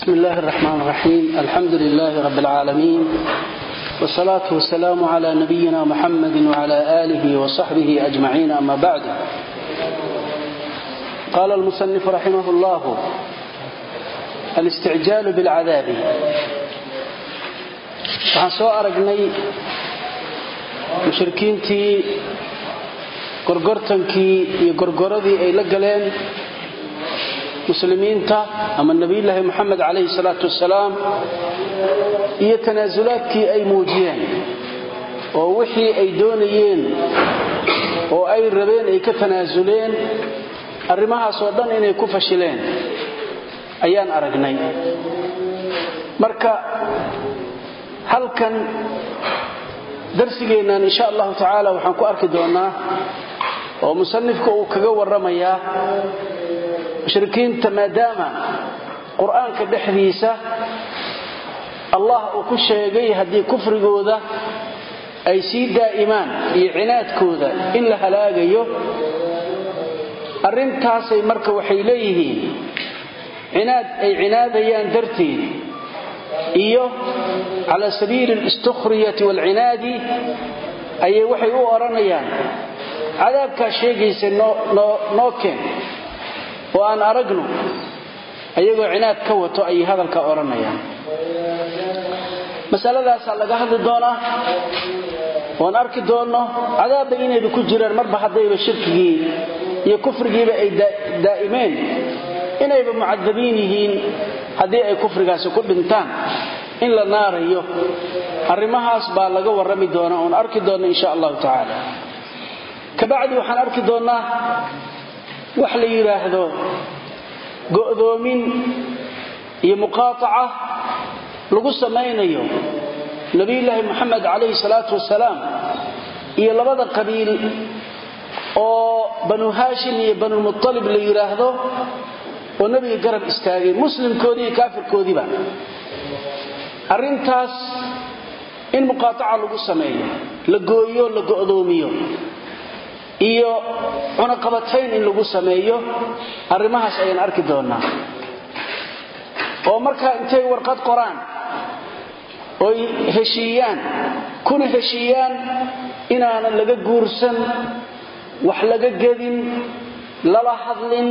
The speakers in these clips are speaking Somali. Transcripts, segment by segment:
بسم الله الرحمن الرحيم الحمد لله رب العالمين والصلاة والسلام على نبينا محمد وعلى آله وصحبه أجمعين أما بعد قال المصنف رحمه الله الاستعجال بالعذاب waxaan soo aragnay mushrikiintii gorgortankii iyo gorgoradii ay la muslimiinta ama nebiyulaahi moxamed calayhi salaatu wasalaam iyo tanaasulaadkii ay muujiyeen oo wixii ay doonayeen oo ay rabeen ay ka tanaasuleen arrimahaasoo dhan inay ku fashileen ayaan aragnay. Marka halkan darsigeennan insha allahu tacaala waxaan ku arki doonnaa oo musanifka uu kaga warramayaa mushrikiinta maadaama qur'aanka dhexdiisa allah uu ku sheegay haddii kufrigooda ay sii daa'imaan iyo cinaadkooda in la halaagayo arrintaasay marka waxay leeyihiin cinaad ay cinaadayaan darteed iyo cala sabiili alistukhriyati waalcinaadi ayay waxay u odhanayaan cadaabkaa sheegaysa noo keen oo aan aragno ayagoo cinaad ka wato ayay hadalka odhanayaan. Masaladaasaa laga hadli doonaa. Oan arki doonno cadaabba inayba ku jiraan marba haddayba shirkigii iyo kufrigiiba ay daa'imeen. Inayba mucadabiin yihiin haddii ay kufrigaasi ku dhintaan in la naarayo. Arrimahaas baa laga warrami doonaa oon arki doonno insha allahu tacaala. Kabacdi waxaan arki doonnaa wax la yidhaahdo go'doomin iyo muqaataca lagu samaynayo nebiyulaahi moxamed calayhi salaatu wasalaam iyo labada qabiil oo banu haashim iyo banulmutalib la yidhaahdo oo nebiga garab istaagay muslimkoodii iyo kaafirkoodiiba. Arrintaas in muqaataca lagu sameeyo la gooyo la go'doomiyo iyo cunaqabatayn in lagu sameeyo arrimahaas ayaan arki doonnaa oo markaa intay warqad qoraan oy heshiiyaan kuna heshiiyaan inaanan laga guursan wax laga gedin lala hadlin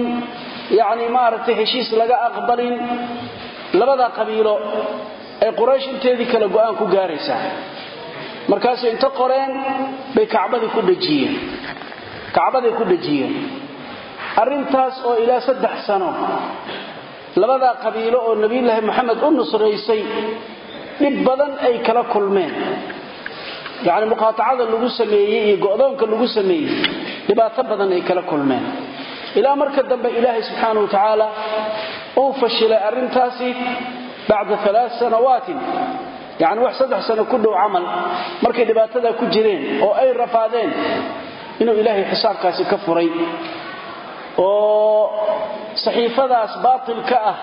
yacni maaragtay heshiis laga aqbalin. Labadaa qabiilo ay quraysh inteedii kale go'aan ku gaaraysaa. Markaasay inta qoreen bay kacbadii ku dhejiyeen kacbaday ku dhejiyeen arrintaas oo ilaa saddex sano labadaa qabiilo oo nebiyulaahi moxamed u nusraysay dhib badan ay kala kulmeen. Yacni muqaatacada lagu sameeyey iyo go'doonka lagu sameeyey dhibaato badan ay kala kulmeen. Ilaa marka dambe ilaahay subxaana wa tacaala uu fashilay arrintaasi bacda alaa sanawaatin. Yacni wax saddex sano ku dhow camal markay dhibaatadaa ku jireen oo ay rafaadeen inuu ilaahay xisaabkaasi ka furay oo saxiifadaas baatilka ah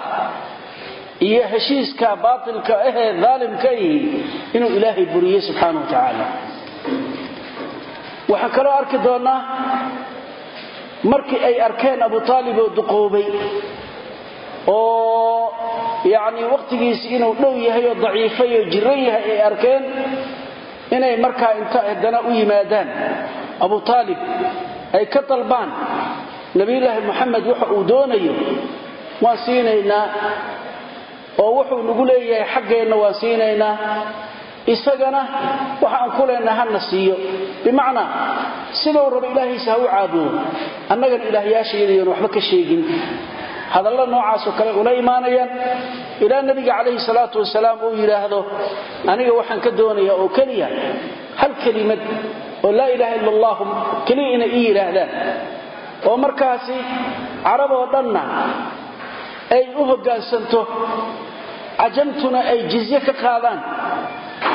iyo heshiiska baatilka ahee daalimka ihi inuu ilaahay buriyey subxaana wa tacaala. Waxaan kaloo arki doonnaa markii ay arkeen abu taalib oo duqoobay oo yacni wakhtigiisi inuu dhow yahay oo daciifay oo jiran yahay ay arkeen inay markaa inta haddana u yimaadaan abu taalib ay ka dalbaan. Nebiyulaahi moxamed waxa uu doonayo waan siinaynaa oo wuxuu nagu leeyahay xaggeenna waan siinaynaa. Isagana waxaan ku leenaha hana siiyo. Bimacnaa siduu rabo ilaahiisa ha u caabudo annagana ilaahyaashayadayoon waxba ka sheegin. Hadalla noocaasoo kale ula imaanayaan. Ilaa nebiga calayhi salaatu wasalaam uu yidhaahdo aniga waxaan ka doonayaa oo keliya hal kelimad oo laa ilaaha illa allahu keliya inay ii yidhaahdaan oo markaasi carab dhanna ay u hoggaansanto cajamtuna ay jizye ka qaadaan.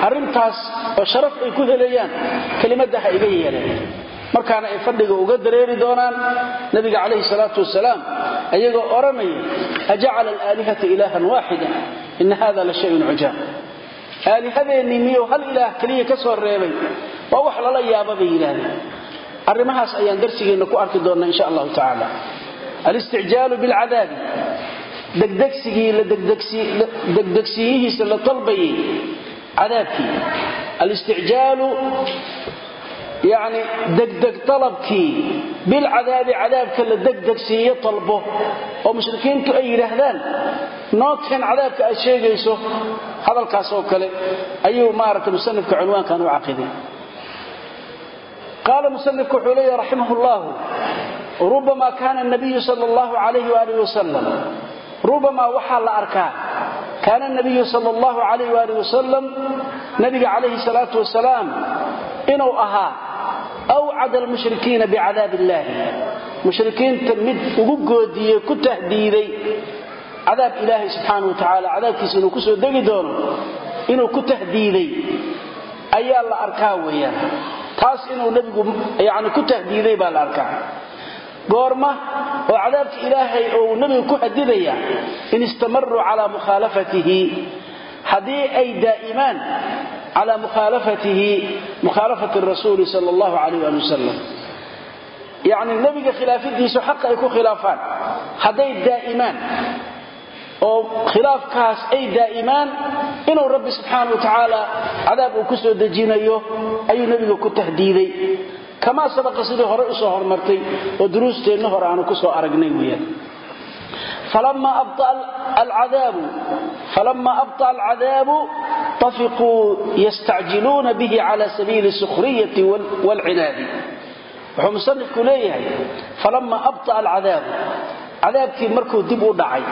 Arrintaas oo sharaf ay ku helayaan kelimadda ha iga yeeleen markaana ay fadhiga uga dareeri doonaan nabiga calayhi salaatu wasalaam ayagoo odhanaya ajacala alaalihata ilaahan waaxida? Ina hada la shayun cujaab aalihadeennii miyuu hal ilaah keliya ka soo reebay waa wax lala yaaba bay yidhaahdeen. Arrimahaas ayaan darsigeenna ku arki doonnaa insha allahu tacaala. Alisticjaalu bilcadaabi. Degdegsigii degdegsiyihiisa la dalbayay cadaabkii. Alisticjaalu yani degdeg dalabkii bilcadaabi cadaabka la degdegsiiyo dalbo oo mushrikiintu ay yidhaahdaan noo keen cadaabka aad sheegayso. Hadalkaasoo kale ayuu maaragtay musanifka cunwaankan u caqiday. Qaala musanifku wuxuu leeyahy raximah llahu rubama kaana nabiyu sal allahu alayh waalih wasalam rubamaa waxaa la arkaa kaana nabiyu sal allahu alayh waalih wasalam nabiga calayhi salaatu wasalaam inuu ahaa awcada almushrikiina bicadaab illaahi mushrikiinta mid ugu goodiyey ku tahdiiday cadaab ilaahay subxaana wa tacaala cadaabkiisa inuu ku soo degi doono inuu ku tahdiiday ayaa la arkaa weeyaan taas inuu nebigu yani ku tahdiiday baa la arkaa goorma oo cadaabka ilaahay oo nebigu ku hadidaya in istamaruu calaa mukhaalafatihi haddii ay daa'imaan cala mukhaalafatihi mukhaalafati rasuuli sal allahu alayh ali wasalam yacni nebiga khilaafadiisu xaqa ay ku khilaafaan hadday daa'imaan oo khilaafkaas ay daa'imaan inuu rabbi subxaana wa tacaala cadaab uu ku soo dejinayo ayuu nebiga ku tahdiiday kamaa sabaqa sidii hore u soo hormartay oo duruusteenna hore aanu ku soo aragnay weyaan falama abطأ alcadaabu tafiquu yastacjiluuna bihi cala sabiili sukhriyati wاlcinaadi wuxuu musanifku leeyahay falama abطأ alcadaabu cadaabkii markuu dib u dhacay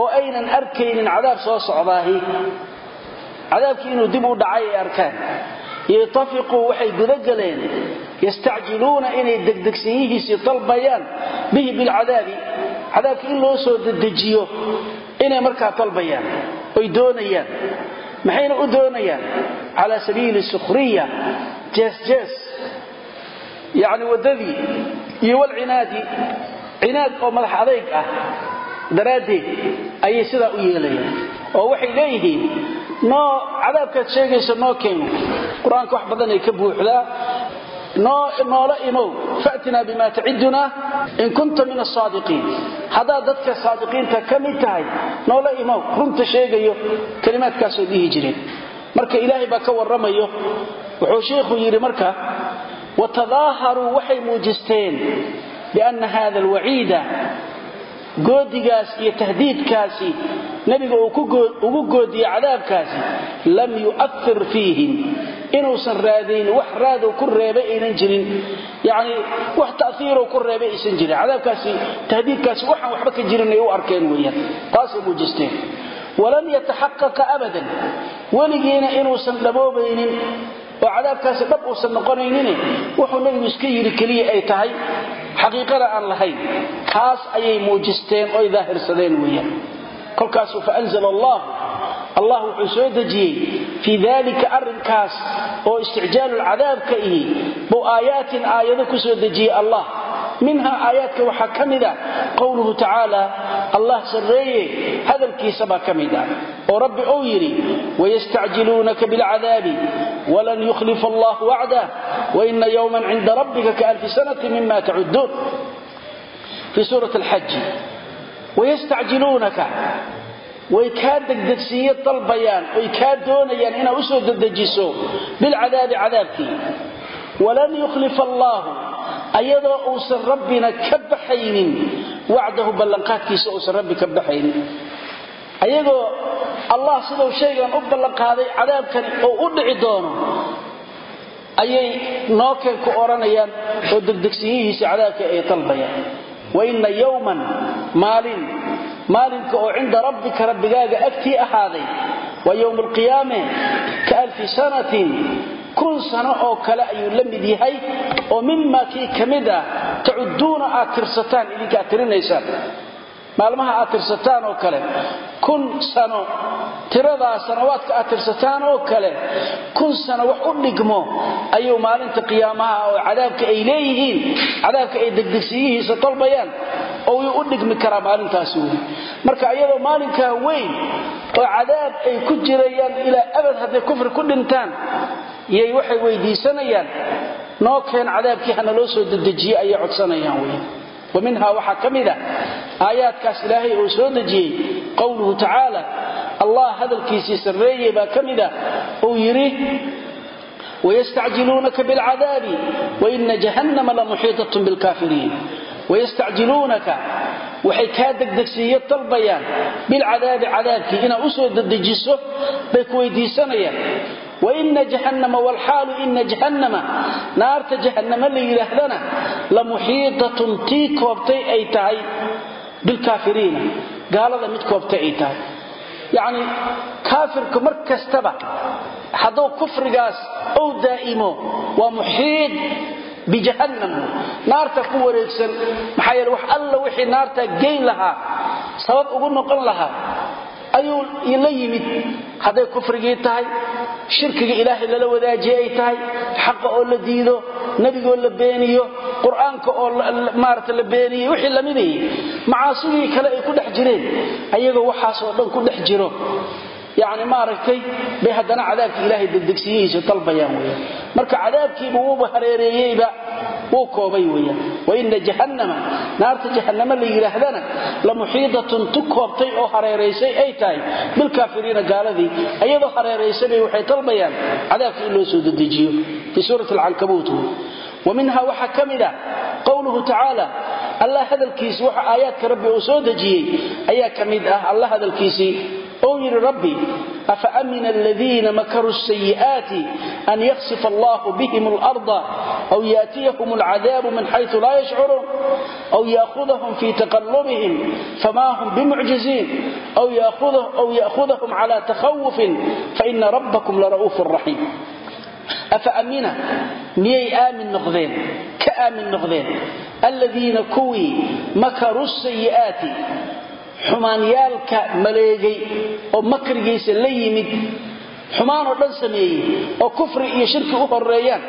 oo aynan arkaynin cadaab soo socdaahi cadaabkii inuu dib u dhacay ay arkaan ytafiquu waxay gudageleen yastacjiluuna inay degdegsanyihiisii dalbayaan bihi bilcadaabi cadaabka in loo soo dedejiyo inay markaa dalbayaan oy doonayaan maxayna u doonayaan? Cala sabiili sukhriya jeesjees yacni waddadii iyo walcinaadi cinaad oo madax adayg ah daraaddeed ayay sidaa u yeelayaan. Oo waxay leeyihiin noo cadaabkaad sheegayso noo keeno. Qur'aanka wax badan ay ka buuxdaa noola imow fatinaa bima taciduna in kunta min asaadiqiin haddaad dadka saadiqiinta ka mid tahay noola imow runta sheegayo kalimaadkaasoo dhihi jireen. Marka ilaahay baa ka warramayo wuxuu sheikhu yidhi marka watadaaharuu waxay muujisteen bianna hada alwaciida goodigaas iyo tahdiidkaasi nebiga ugu goodiye cadaabkaasi lam yu'afir fiihim. Inuusan raadayn wax raadou ku reebay aynan jirin. Yani wax ta'iirou ku reebay aysan jirin. Cadaabkaasi tahdiidkaasi waxaan waxba ka jirin u arkeen weeyaan. Taasay muujisteen. Walam yataxaqaqa abadan. Weligiina inuusan dhaboobaynin oo cadaabkaasi dhab uusan noqonaynin wuxuu nebigu iska yidhi keliya ay tahay xaqiiqada aan lahayn kaas ayay muujisteen oy daahirsadeen weeyaan. Kolkaasuu faanzala allah allah wuxuu soo dejiyey fii dalika arrinkaas oo isticjaalu lcadaabka ihi buu aayaatin aayado ku soo dejiyey allah minha aayaadka waxaa ka mid a qowluhu tacaala allah sarreeye hadalkiisabaa ka mid ah oo rabbi uu yidhi wayastacjiluunaka bilcadaabi walan yukhlifa allah wacdah waina yowman cinda rabbika kaalfi sanati mima tacuduun fii suurat alxaji wayastacjiluunaka way kaa degdegsiiye dalbayaan oy kaa doonayaan inaad u soo dedejiso bilcadaabi cadaabkii walan yukhlifa allaahu ayadoo uusan rabbina ka baxaynin wacdahu ballanqaadkiisa uusan rabbi ka baxaynin. Ayagoo allah siduu shaygan u ballanqaaday cadaabkani oo u dhici doono ayay nookeen ku odhanayaan oo degdegsiyihiisa cadaabka ay dalbayaan. Waina yowman maalin maalinka oo cinda rabbika rabbigaaga agtii ahaaday waa yowm alqiyaame ka alfi sanatin kun sano oo kale ayuu la mid yahay oo mimaa kii ka mid ah tacuduuna aad tirsataan idinka aad tirinaysaan. Maalmaha aad tirsataan oo kale kun sano tiradaa sanawaadka aad tirsataan oo kale kun sano wax u dhigmo ayuu maalinta qiyaamaha oo cadaabka ay leeyihiin cadaabka ay degdegsiyihiisa dalbayaan oo yuu u dhigmi karaa maalintaasi wey marka iyadoo maalinkaa weyn oo cadaab ay ku jirayaan ilaa abad hadday kufri ku dhintaan yay waxay weydiisanayaan noo keen cadaabkii hana loo soo dedejiye ayay codsanayaan wey wa waxaa ka mid a aayaadkaas ilaahay uu soo dejiyey qowluhu tacaala allah hadalkiisii sarreeye baa ka mida uu yidhi wayastacjiluunaka bilcadaabi waina jahannama lamuxiitatun bilkaafiriin. Wayastacjiluunaka waxay kaa degdegsiiyo dalbayaan bilcadaabi cadaabkii inaad u soo dedejiso bay ku weydiisanayaan waina jahannama walxaalu ina jahannama. Naarta jahannama la yidhaahdana la muxiitatun tii koobtay ay tahay bilkaafiriina gaalada mid koobtay ay tahay. Yacni kaafirku mar kastaba hadduu kufrigaas ou daa'imo waa muxiid bijahannam naarta ku wareegsan maxaa yeele wax alla wixii naartaa geyn lahaa sabab ugu noqon lahaa ayuu la yimid. Hadday kufrigii tahay shirkiga ilaahay lala wadaajiye ay tahay xaqa oo la diido nebigoo la beeniyo qur'aanka oo maarata la beeniyo wixii lamidayay macaasidii kale ay ku dhex jireen ayagoo waxaasoo dhan ku dhex jiro yani maaragtay bay haddana cadaabkii ilaahay degdegsiyihiisa dalbayaan weyaan marka cadaabkiiba wuuba hareereeyeyba wuu koobay weyaan waina jahannama naarta jahannama la yidhaahdana la muxiidatun tu koobtay oo hareeraysay ay tahay. Bilkaafiriina gaaladii iyadoo hareeraysabay waxay dalbayaan cadaabkii in loo soo dedejiyo. Fii suurati alcankabuut wa minha waxaa ka mid a qowluhu tacaala allah hadalkiisi waxa aayaadka rabbi uu soo dejiyey ayaa ka mid ah hadalkiisii ou yidhi rabbi afa amina aladiina makaruu sayi'aati an yaksifa allahu bihim اlarda aw yaatiyahum alcadaabu min xayثu laa yashcuruun aw yaakhudahum fii taqallubihim fama hum bimucjiziin aw yaakhudahum cala takhawufin faina rabbakum lara'uuf raxiim afa amina miyay aamin noqdeen? Ka aamin noqdeen. Aladiina kuwii makaruu sayi'aati xumaanyaalka maleegay oo makrigiisa la yimid xumaanoo dhan sameeyey oo kufri iyo shirki u horeeyaan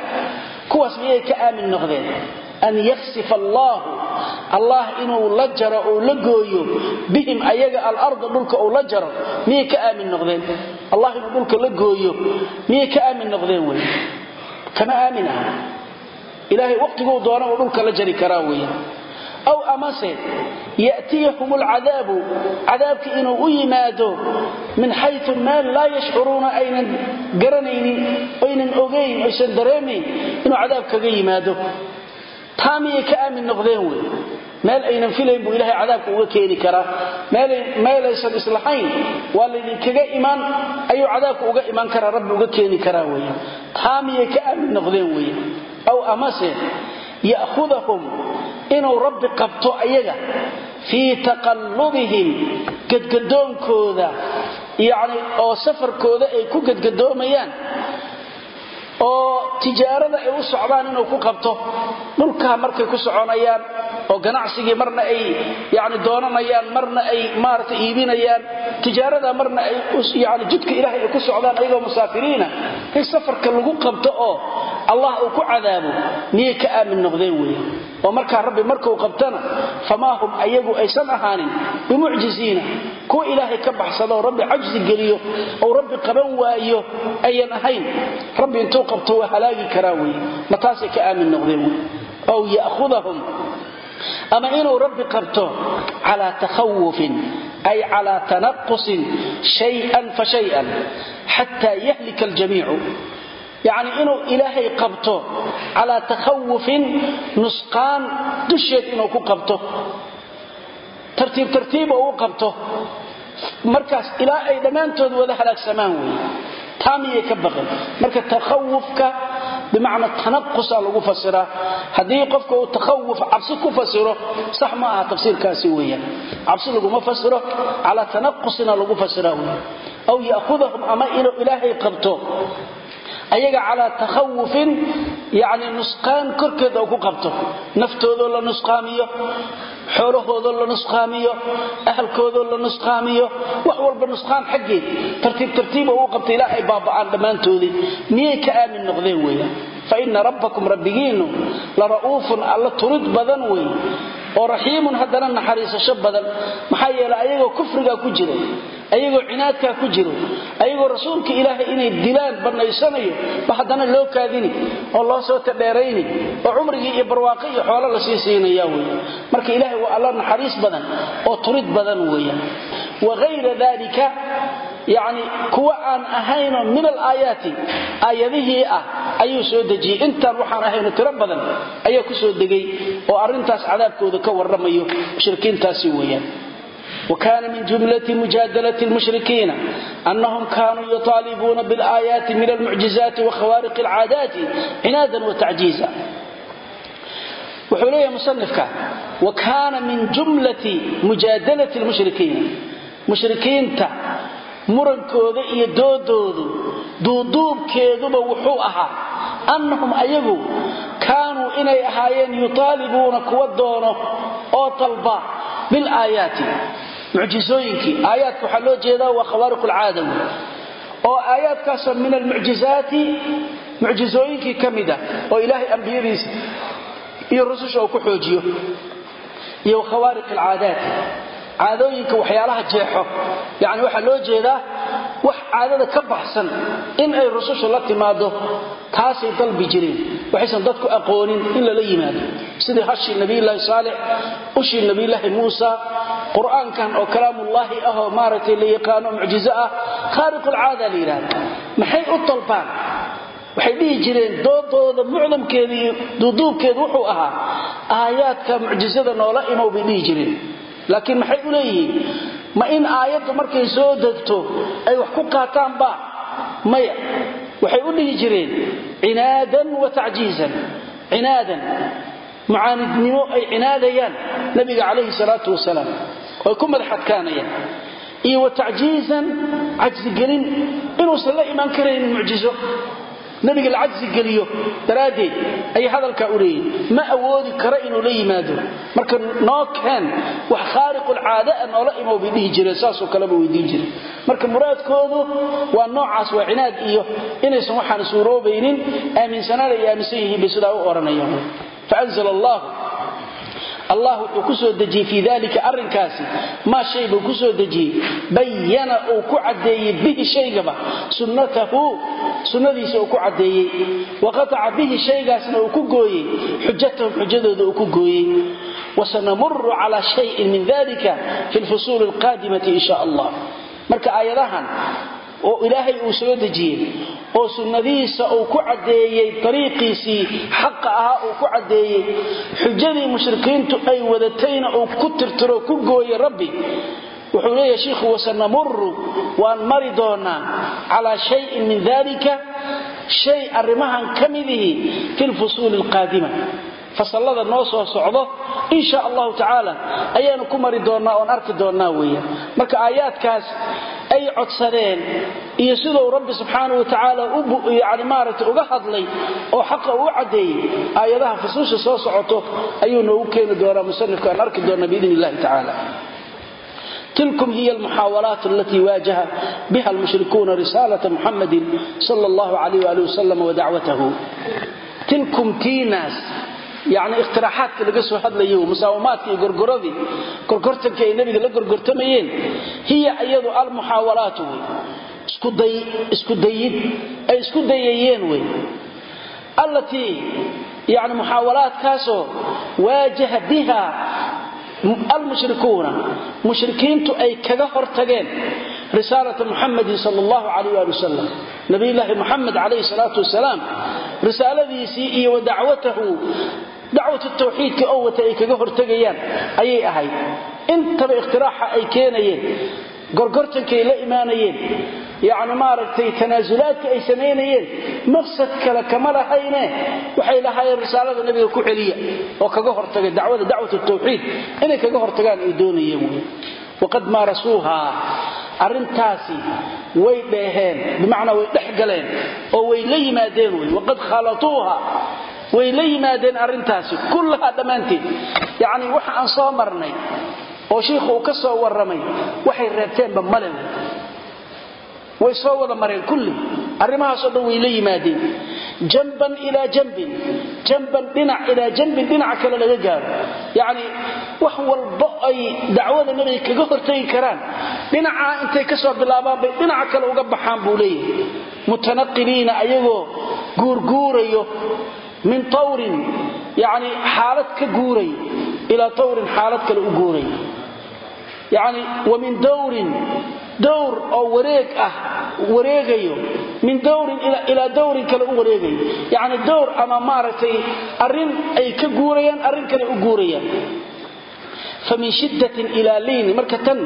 kuwaas miyay ka aamin noqdeen? An yaksifa allaahu allah inuu la jaro ou la gooyo bihim ayaga alarda dhulka uu la jaro miyay ka aamin noqdeen? Allah inuu dhulka la gooyo miyay ka aamin noqdeen wey? Kama aamin aha. Ilaahay waqtiguu doona uu dhulka la jari karaa weya aw amase yatiyahum alcadaabu cadaabki inuu u yimaado min xayu meel laa yashcuruuna aynan garanaynin oynan ogayn oysan dareemayn inuu cadaab kaga yimaado taa miyay ka aamin noqdeen wey meel aynan filayn buu ilahay cadaabka uga keeni karaa meelaysan islahayn waa laydinkaga imaan ayuu cadaabka uga imaan karaa rabbi uga keeni inuu rabbi qabto ayaga fii taqallubihim gadgadoonkooda yacni oo safarkooda ay ku gadgadoomayaan oo tijaarada ay u socdaan inuu ku qabto. Dhulkaa markay ku soconayaan oo ganacsigii marna ay yani doonanayaan marna ay maarata iibinayaan tijaarada marna ay yani jidka ilaahay ay ku socdaan ayagoo musaafiriina in safarka lagu qabto oo allah uu ku cadaabo miyay ka aamin noqdeen weeye oo markaa rabbi markuu qabtana famaa hum ayagu aysan ahaanin bimucjiziina kuwa ilaahay ka baxsadoo rabbi cajsi geliyo ou rabbi qaban waayo ayan ahayn. Rabbi intuu qabto waa halaagi karaa weye ma taasay ka aamin noqdeen wey ow ya'khudahum ama inuu rabbi qabto calaa takhawufin ay calaa tanaqusin shayan fa shayan xataa yahlika yacni inuu ilaahay qabto calaa takhawufin nusqaan dusheed inuu ku qabto. Tartiib tartiib oo u qabto. Markaas ilaa ay dhammaantood wada halaagsamaan weeye taa miyay ka baqin. Marka takhawufka bimacna tanaqusa lagu fasiraa. Haddii qofka uu takhawuf cabsi ku fasiro sax ma aha tafsiirkaasi weeyaan. Cabsi laguma fasiro calaa ayaga calaa takhawufin yani nusqaan korkeeda uu ku qabto. Naftoodoo la nusqaamiyo xoolahoodoo la nusqaamiyo ahalkoodoo la nusqaamiyo wax walba nusqaan xaggeed. Tartiib tartiib oo u qabta ilaa ay baaba'aan dhammaantoodii miyay ka aamin noqdeen weeyaan fa ina rabbakum rabbigiinnu la ra'uufun alla turid badan wey oo raxiimun haddana naxariisasho badan maxaa yeelay ayagoo kufrigaa ku jira ayagoo cinaadkaa ku jiro ayagoo rasuulka ilaahay inay dilaan bannaysanayo ba haddana loo kaadini oo loo soo tadheerayni oo cumrigii iyo barwaaqo iyo xoolo la sii siinaya weya marka ilaahay waa alla naxariis badan oo turid badan dalika yani kuwa aan ahayno min alaayaati aayadihii ah ayuu soo dejiyey. Intaan waxaan ahayno tiro badan ayaa ku soo degay oo arintaas cadaabkooda ka warramayo mushrikiintaasi weeyaan. Wkana min jumlati mujadalat mushrikiina anahum kanuu yuaalibuuna blaayaati min almucjizaati wkhawariq اlcaadaati cinaadan watacjiiza wuxuu leeyahay musanifka wa kaana min jumlati murankooda iyo doodoodu duuduubkeeduba wuxuu ahaa annahum ayagu kaanuu inay ahaayeen yutaalibuuna kuwa doono oo dalba bilaayaati mucjisooyinkii aayaadka waxaa loo jeedaa waa khawaariq lcaada wey oo aayaadkaasoo min almucjizaati mucjisooyinkii ka mid ah oo ilaahay ambiyadiisa iyo rususha uu ku xoojiyo iyo khawaariq alcaadaati caadooyinka waxyaalaha jeexo. Yani waxaa loo jeedaa wax caadada ka baxsan in ay rusushu la timaado taasay dalbi jireen waxaysan dadku aqoonin in lala yimaado. Sidii hashii nabiyulaahi saalix ushii nabiyulaahi muusa qur'aankan oo kalaamullaahi ah oo maaragtay la yaqaano mucjizo ah khaariqulcaada la yidhahda maxay u dalbaan waxay dhihi jireen doodooda mucdamkeeda iyo duuduubkeedu wuxuu ahaa aayaadka mucjizada noola imow bay dhihi jireen laakiin maxay u leeyihiin? Ma in aayaddu markay soo degto ay wax ku qaataanba maya waxay u dhihi jireen cinaadan wa tacjiizan. Cinaadan. Mucaanidnimo ay cinaadayaan nabiga calayhi salaatu wasalaam. Oo ay ku madaxadkaanayaan iyo wa tacjiizan cajsigelin inuusan la imaan karaynin mucjizo nabiga la cajsi geliyo daraaddeed ayay hadalkaa u leeyihiin ma awoodi karo inuu la yimaado. Marka noo keen wax khaariqulcaadaa noola imow bay dhihi jireen saasoo kaleba weydiin jireen marka muraadkoodu waa noocaas waa cinaad iyo inaysan waxaan suuroobaynin aaminsanaan ay aaminsan yihiin bay sidaa u odhanayaan faanzla allah allah wuxuu ku soo dejiyey fii dalika arrinkaasi. Maa shay buu ku soo dejiyey? Bayana uu ku caddeeyey bihi shaygaba. Sunnatahu sunnadiisa uu ku caddeeyey. Waqataca bihi shaygaasna uu ku gooyey. Xujatahum xujadooda uu ku gooyey. Wasanamuru calaa shayin min dalika fi lfusuuli alqaadimati in sha allah. Marka aayadahan oo ilaahay uu soo dejiyey oo sunnadihiisa uu ku caddeeyey dariiqiisii xaqa ahaa uu ku caddeeyey xujadii mushrikiintu ay wadatayna uu ku tirtiro ku gooyey rabbi wuxuu leeyahay shiikhu wasanamuru waan mari doonaa calaa shayin min dalika shay arrimahan ka midihi fi lfusuuli alqaadima fasallada noo soo socdo insha allahu tacaala ayaanu ku mari doonnaa oon arki doonnaa weeye marka aayaadkaas ay codsadeen iyo siduu rabbi subxaanau watacaala yani maaragtay uga hadlay oo xaqa uu caddeeyey aayadaha fusuusha soo socoto ayuu noogu keeni doonaa musanifka arki doonna biidn illahi tacaala. Tilkum hiy almuxaawalaat alatii waajaha biha almushrikuuna risaalata muxamadin sal llahu alayh ali wasalam wadacwatahu tilkum yani ikhtiraaxaadka laga soo hadlayo musaawamaadka iyo gorgoradii gorgortanka ay nebiga la gorgortamayeen hiya iyadu almuxaawalaatu wey isku dayid ay isku dayayeen wey allatii yani muxaawalaadkaasoo waajaha biha almushrikuuna mushrikiintu ay kaga hortageen risaalata muxamadin sal allahu alayh ali wasalam nabiyulaahi muxamed calayhi salaatu wasalaam risaaladiisii iyo dacwatahu dacwatu tawxiidka oo wata ay kaga hortegayaan ayay ahayd intaba ikhtiraaxa ay keenayeen gorgortankaay la imaanayeen yacni maaragtay tanaasulaadka ay samaynayeen maqsad kale kama lahayne waxay lahaayeen risaalada nebiga ku celiya oo kaga hortaga dacwada dacwat tawxiid inay kaga hortagaan ay doonayeen wy arintaasi way dheeheen bimacnaa way dhex galeen oo way la yimaadeen wy waqad khalatuuha way la yimaadeen arintaasi kullahaa dhammaanteed. Yani waxa aan soo marnay oo shiikhu uu ka soo warramay waxay reebteenba male way soo wada mareen kulli. Arrimahaasoo dhan way la yimaadeen. Janban ilaa janbin. Jamban dhinac ilaa jambin dhinaca kale laga gaaro. Yacni wax walba ay dacwada nebiga kaga hortagi karaan. Dhinacaa intay ka soo bilaabaan bay dhinaca kale uga baxaan buu leeyahay. Mutanaqiliina ayagoo guurguurayo min tawrin yacni xaalad ka guuray ilaa tawrin xaalad kale u guuray. Yacni wa min dawrin dowr oo wareeg ah wareegayo. Min dowrin ilaa dowrin kale u wareegayo yacni dowr ama maaragtay arrin ay ka guurayaan arrin kale u guurayaan famin shiddatin ilaa liinin marka tan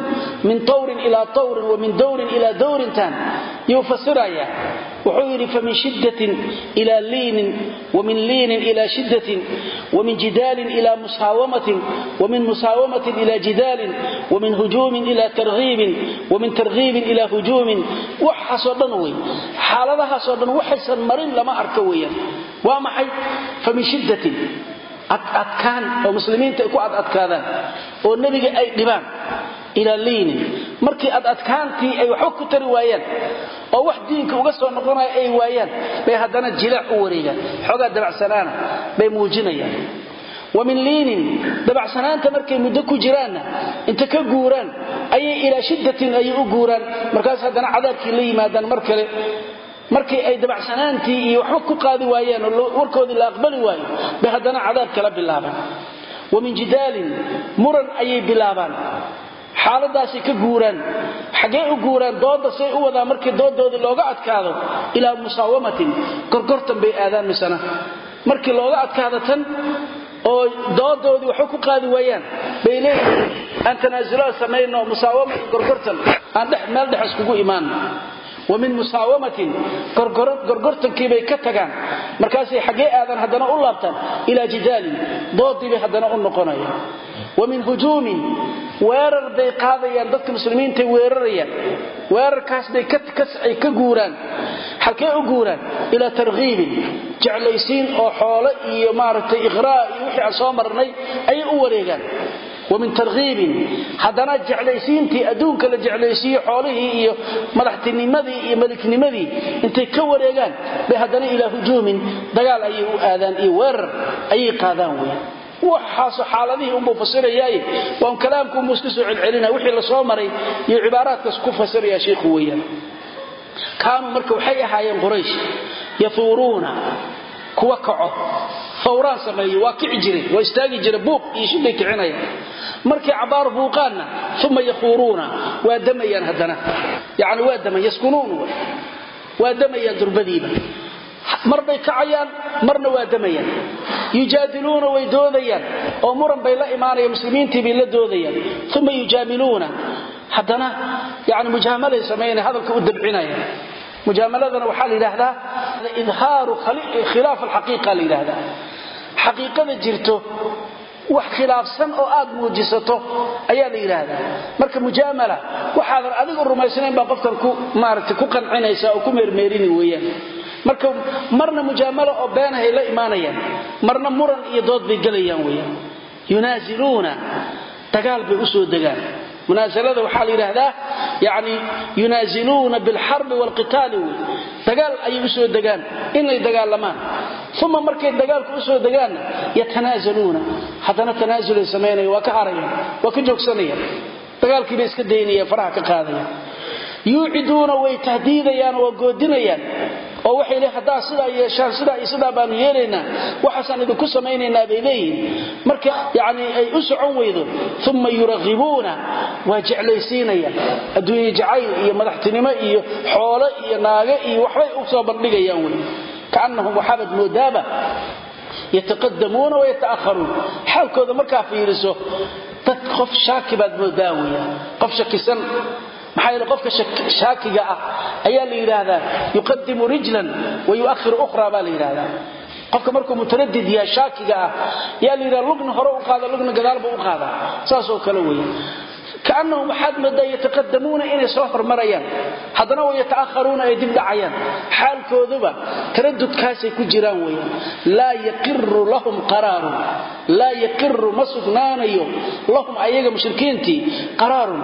min tawrin ilaa tawrin wa min dowrin ilaa dowrintan yuu fasiraya wuxuu yidhi famin shiddatin ilaa liinin wamin liinin ilaa shiddatin wamin jidaalin ilaa musaawamatin wamin musaawamatin ilaa jidaalin wamin hujuumin ilaa tarhiibin wamin tarhiibin ilaa hujuumin waxaasoo dhan wey xaaladahaasoo dhan waxaysan marin lama arko weeyaan waa adkaan oo muslimiinta ay ku adadkaadaan oo nebiga ay dhibaan ilaa liinin markii adadkaantii ay waxba ku tari waayaan oo wax diinka uga soo noqonaya ay waayaan bay haddana jilaac u wareegaan xoogaa dabacsanaana bay muujinayaan. Wa liinin dabacsanaanta markay muddo ku jiraanna inta ka guuraan ayay ilaa shiddatin ayay u guuraan. Markaas haddana cadaabkii la yimaadaan mar kale markii ay dabacsanaantii iyo waxba ku qaadi waayeen oo warkoodii la aqbali waayo bay haddana cadaab kala bilaabaan. Wa min jidaalin muran ayay bilaabaan. Xaaladaasay ka guuraan xaggee u guuraan dooda say u wadaan markii doodoodii looga adkaado ilaa musaawamatin gorgortan bay aadaan misana markii looga adkaado tan oo doodoodii waxba ku qaadi waayaan bay leeyihiin aan tanaasulaad samayno musaawama iyo gorgortan aan meel dhex iskugu imaanno wa min musaawamatin. Gorgortankiibay ka tagaan. Markaasay xaggee aadan haddana u laabtaan ilaa jidaalin. Doodiibay haddana u noqonayaan. Wa min hujuumin. Weerar bay qaadayaan dadka muslimiintay weerarayaan. Weerarkaas bay ay ka guuraan. Halkee u guuraan? Ilaa tarkiibin jeclaysiin oo xoolo iyo maaragtay iqraa iyo wixii aan soo marnay ayay u wareegaan wamin tarkiibin haddana jeclaysiintii adduunka la jeclaysiiyo xoolihii iyo madaxtinimadii iyo maliknimadii intay ka wareegaan bay haddana ilaa hujuumin dagaal ayay u aadaan iyo weerar ayay qaadaan weyan waxaaso xaaladihii unbuu fasirayaaye. Waan kalaamku unbuu iska wixii la soo maray iyo cibaaraadkaas ku fasirayaa sheikhu weeyaan. Kaanuu marka waxay ahaayeen quraysh yahuuruuna kuwa kaco fawraan sameeyo waa kici jire waa istaagi jire buuq iyo shiday kicinayaan markay cabaar buuqaanna uma yahuuruuna waa damayaan haddana. Yani waa daman yaskunuun waa damayaan durbadiiba. Marbay kacayaan marna waa damayaan. Yujaadiluuna way doodayaan oo muran bay la imaanaya muslimiintii la doodayaan. Uma yujaamiluuna haddana yani mujaamalay samaynaya hadalka u dabcinaya mujaamaladana waxaa la yidhaahdaa idhaaru khilaaf alxaqiiqa la yidhaahdaa xaqiiqada jirto wax khilaafsan oo aad muujisato ayaa la yidhaahdaa marka mujaamala waxaadan adigu rumaysnayn baa qofkan ku maaragtay ku qancinaysa oo ku meermeerini weeyaan marka marna mujaamalo oo beenahay la imaanayaan marna muran iyo dood bay gelayaan weeyaan yunaaziluuna dagaal bay u soo degaan munaasalada waxaa la yidhaahdaa yani yunaaziluuna bilxarbi waalqitaali wey dagaal ayay u soo degaan inay dagaalamaan. Uma markay dagaalku u soo degaanna yatanaazaluuna. Haddana tanaasulay samaynaya waa ka harayaan waa ka joogsanayaan dagaalkiibay iska daynayaan faraha ka qaadayaan yuuciduuna way tahdiidayaan waa goodinayaan oo waxay le haddaa sidaa yeeshaan sidaa iyo sidaa baanu yeelaynaa waxaasaan idinku samaynaynaa bay leeyihiin. Marka yani ay u socon weydo uma yuragibuuna waa jeclaysiinayaan adduunye jacayl iyo madaxtinimo iyo xoolo iyo naage iyo waxbay u soo bandhigayaan wey kaannahum waxaabad moodaaba yataqadamuuna wayata'aharuun xaalkooda markaa fiiriso dad qof shaaki baad moodaa weya qof shakisan maxaa yeele qofka shaakiga ah ayaa la yidhaahdaa yuqadimu rijlan wa yuahiru ukhra baa la yidhaahdaa. Qofka markuu mutaradid yahay shaakiga ah yaa la yidhahda lugna hore u qaada lugna gadaalba u qaada. Saasoo kale weeye. Kaannahum waxaad moodaa yataqadamuuna inay soo hormarayaan. Haddana wa yata'aharuuna ay dib dhacayaan. Xaalkooduba taradudkaasay ku jiraan weeyaan laa yaqiru lahum qaraarun laa yaqiru ma sugnaanayo. Lahum ayaga mushrikiintii qaraarun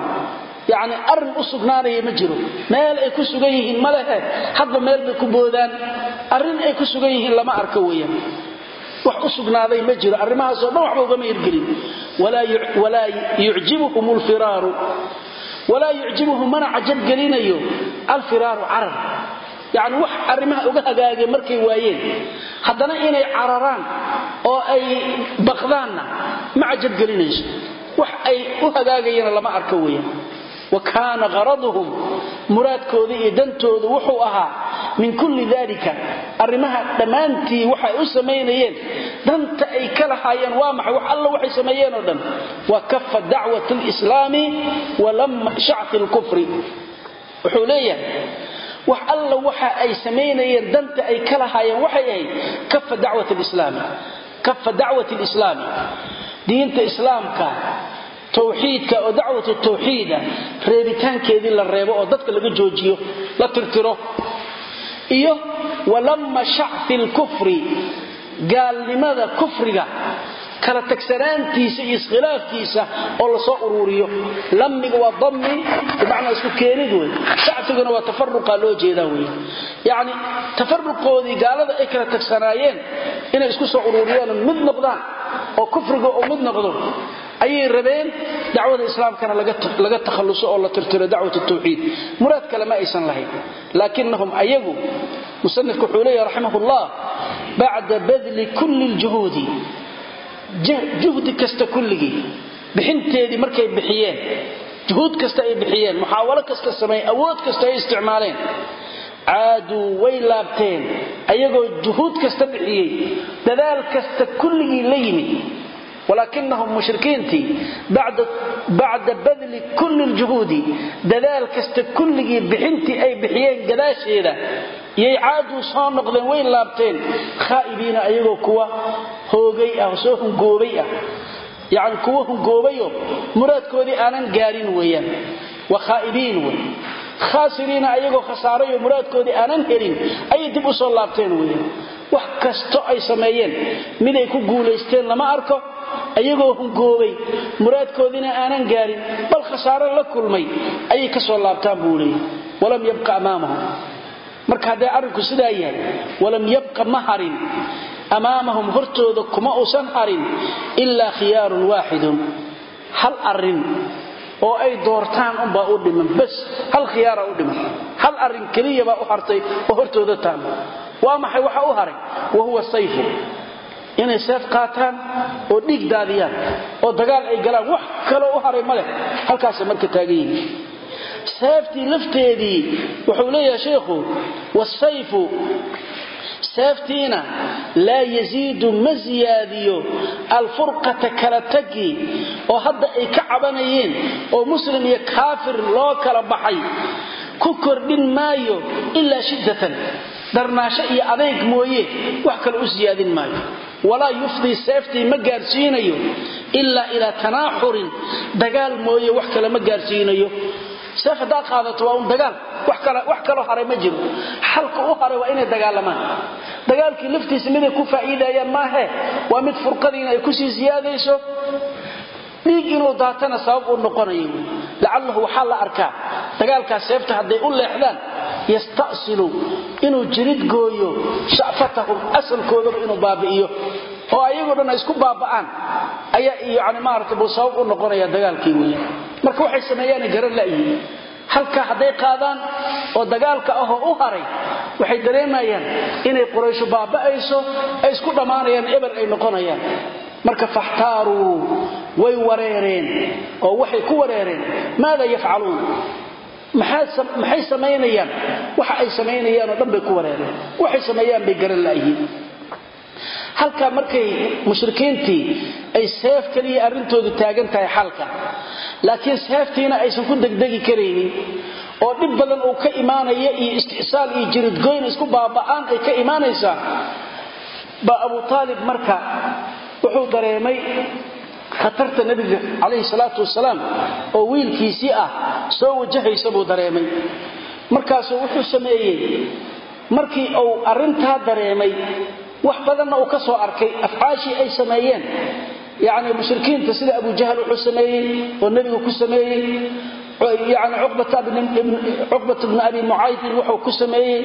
yacni arrin u sugnaanaya ma jiro. Meel ay ku sugan yihiin ma lehe. Hadba meel bay ku boodaan. Arrin ay ku sugan yihiin lama arko weeyaan. Wax u sugnaaday ma jiro. Arrimahaasoo dhan waxba ugama hirgelin. Walaa yucjibuhum lfiraaru walaa yucjibuhum mana cajabgelinayo alfiraaru carar. Yacni wax arrimaha uga hagaageen markay waayeen. Haddana inay cararaan oo ay baqdaanna ma cajabgelinayso wax ay u hagaagayana lama arko weeyaan wa kaana qaraduhum muraadkooda iyo dantoodu wuxuu ahaa min kulli dalika arrimaha dhammaantii waxay u samaynayeen danta ay ka lahaayeen waa maxay? Wax alla waxay sameeyeen oo dhan. Waa kafa dacwat lislaami walamma shacfi lkufri wuxuu leeyahay wax alla waxa ay samaynayeen danta ay ka lahaayeen waxay ahayd towxiidka oo dacwatu tawxiida reebitaankeedii la reebo oo dadka laga joojiyo la tirtiro iyo walamma shacfi lkufri gaalnimada kufriga kala tagsanaantiisa iyo iskhilaafkiisa oo la soo uruuriyo lammiga waa dammi bimacnaa isku keenid wey shacfiguna waa tafaruqa loo jeedaa wey yacni tafaruqoodii gaalada ay kala tagsanaayeen inay isku soo uruuriyaan mid noqdaan oo kufriga oo mid noqdo ayay rabeen dacwada islaamkana laga takhalluso oo la tirtiro dacwat tawxiid. Muraad kale ma aysan lahayn laakinahum ayagu musanifku wuxuu leeyahy raximahullah bacda badli kulli ljuhuudi juhdi kasta kulligii bixinteedii markay bixiyeen juhuud kasta ay bixiyeen muxaawalo kasta sameeyeen awood kasta ay isticmaaleen caaduu way laabteen ayagoo juhuud kasta bixiyey dadaal kasta kulligii la yimid walaakinahum mushrikiintii bacda badli kulli ljuhuudi dadaal kasta kulligii bixintii ay bixiyeen gadaasheeda yay caaduu soo noqdeen way laabteen khaa'ibiina ayagoo kuwa hoogay ah soo hungoobay ah yacni kuwa hungoobayo muraadkoodii aanan gaarin weeyaan waa khaa'ibiin wey khaasiriina ayagoo khasaarayo muraadkoodii aanan helin ayay dib u soo laabteen weeyaan wax kasto ay sameeyeen miday ku guulaysteen lama arko ayagoo hungoobay muraadkoodiina aanan gaarin bal khasaaro la kulmay ayay ka soo laabtaan buu leeyay walam yabqa amaamahum marka haddee arrinku sidaa yahay walam yabqa ma harin. Amaamahum hortooda kuma uusan harin ilaa khiyaarun waaxidun hal arrin oo ay doortaan unbaa u dhiman bas hal khiyaara u dhiman. Hal arrin keliya baa u hartay oo hortooda taalla waa maxay waxa u haray? Wa huwa sayfu inay seef qaataan oo dhiig daadiyaan oo dagaal ay galaan wax kaloo u haray ma leh. Halkaasay marka taagan yihiin. Seeftii lafteedii wuxuu leeyahay sheikhu wasayfu seeftiina laa yasiidu ma siyaadiyo alfurqata kala tagii oo hadda ay ka cabanayeen oo muslim iyo kaafir loo kala baxay. Ku kordhin maayo ilaa shiddatan darnaasho iyo adayg mooye wax kale u siyaadin maayo walaa yufdii seeftii ma gaarsiinayo ilaa ilaa tanaaxurin dagaal mooye wax kale ma gaarsiinayo. Seef haddaad qaadato waa un dagaal wax kaloo haray ma jiro. Xalka u haray waa inay dagaalamaan. Dagaalkii laftiisa miday ku faa'iidayaan maahe? Waa mid furqadiina ay ku sii siyaadayso dhiig inuu daatana sabab uu noqonayo. Lacallahu waxaa la arkaa dagaalkaas seefta hadday u leexdaan yastasilu inuu jirid gooyo sha'fatahum asalkoodaba inuu baabi'iyo. Oo ayagoo dhan isku baaba'aan ayaa yani maarata buu sabab u noqonaya dagaalkii weya marka waxay sameeyaana garan la'yihiin halkaa hadday qaadaan oo dagaalka ahoo u haray waxay dareemayaan inay qurayshu baaba'ayso ay isku dhammaanayaan eber ay noqonayaan. Marka faxtaaruu way wareereen oo waxay ku wareereen maada yafcaluun? Maxay samaynayaan? Waxa ay samaynayaanoo dhan bay ku wareereen. Waxay sameeyaan bay garan la'yihiin halkaa markay mushrikiintii ay seef keliya arrintoodu taagan tahay xalka laakiin seeftiina aysan ku degdegi karaynin oo dhib badan uu ka imaanaya iyo istixsaal iyo jiridgoyn isku baaba'aan ay ka imaanaysaa baa abu aalib marka wuxuu dareemay khatarta nebiga calayhi salaatu wasalaam oo wiilkiisii ah soo wajahaysa buu dareemay. Markaasuu wuxuu sameeyey markii uu arrintaa dareemay wax badanna uu ka soo arkay afcaashii ay sameeyeen. Yacni mushrikiinta sida abu jahal wuxuu sameeyey oo nebigu ku sameeyey cuqbat bni abi mucaydin wuxuu ku sameeyey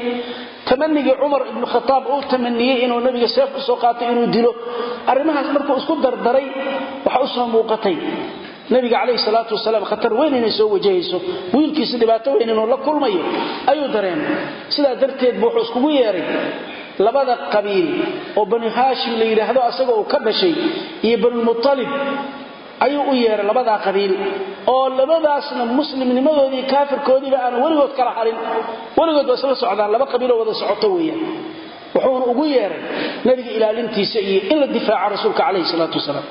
tamanigii cumar ibnu khataab uu tamaniyey inuu nabiga seef u soo qaatay inuu dilo arrimahaas markuu isku dardaray waxa u soo muuqatay nabiga calayhi salaatu wasalaam khatar weyn inay soo wajahayso wiilkiisa dhibaato weyn inuu la kulmayo ayuu dareemay sidaa darteed bu wuxuu yeeray labada qabiil oo banu haashim la yidhaahdo asaga uu ka dhashay iyo banulmutalib ayuu u yeeray labadaa qabiil oo labadaasna muslimnimadoodii kaafirkoodiiba aan weligood kala harin weligood ba isla socdaan laba qabiiloo wada socoto weeyaan. Wuxuuna ugu yeeray nabiga ilaalintiisa iyo in la difaaca rasuulka calayhi salaatu wasalaam.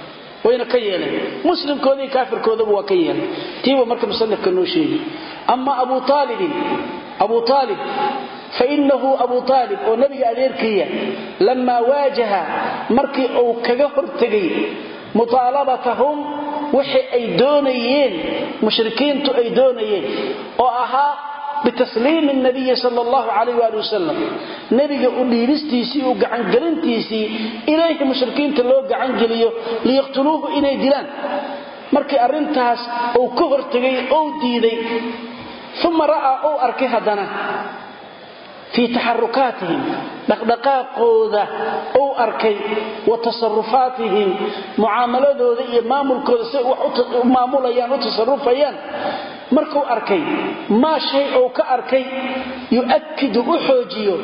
Wayna ka yeeleen. Muslimkoodii kaafirkoodaba waa ka yeeleen. Tiiba marka musanifka noo sheegi ama abu aalibin abu aalib fainahu abu aalib oo nabiga adeerkiiya lamaa waajaha markii uu kaga hortegay muaalabatahum wixii ay doonayeen mushrikiintu ay doonayeen oo ahaa bitasliimi nabiyi sal allahu calayh waali wasalam nebiga u dhiiristiisii u gacangelintiisii ilayhi mushrikiinta loo gacangeliyo liyaqtuluuhu inay dilaan. Markii arrintaas uu ka hortegay ou diiday uma ra'aa uu arkay haddana fii taxarukaatihim dhaqdhaqaaqooda uu arkay wa tasarufaatihim mucaamaladooda iyo maamulkooda say markuu arkay maa shay uu ka arkay yu'akidu u xoojiyo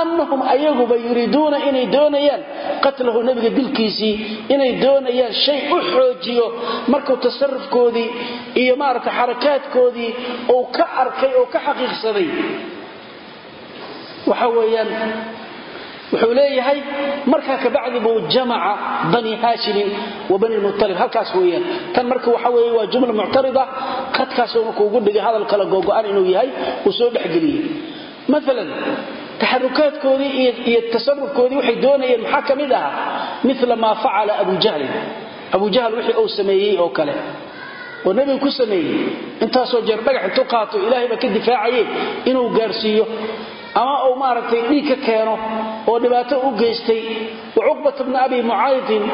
annahum ayaguba yuriiduuna inay doonayaan qatlahu nebiga dilkiisii inay doonayaan shay u xoojiyo. Markuu tasarufkoodii iyo maaragta xarakaadkoodii uu ka arkay oo ka xaqiiqsaday waxa weeyaan wuxuu leeyahay markaa kabacdi buu jamaca bani haashimin wa bani mutalib halkaas weeyaan tan marka waxa weeye waa jumla muctarida. Qadkaasuna kuugu dhigay hadal kale googo'an inuu yahay uu soo dhexgeliyey maalan taxarukaadkoodii iyo tasarufkoodii waxay doonayeen maxaa ka mid ahaa mila maa facala abu jahlin abu jahl wixii uu sameeyey oo kale. Oo nebigu ku sameeyey. Intaasoo jeer dhagax intuu qaato ilaahay baa ka difaacaye inuu gaarsiiyo ama uu maaragtay dhiig keeno oo dhibaato u geystay cuqbat bna abi mucaydin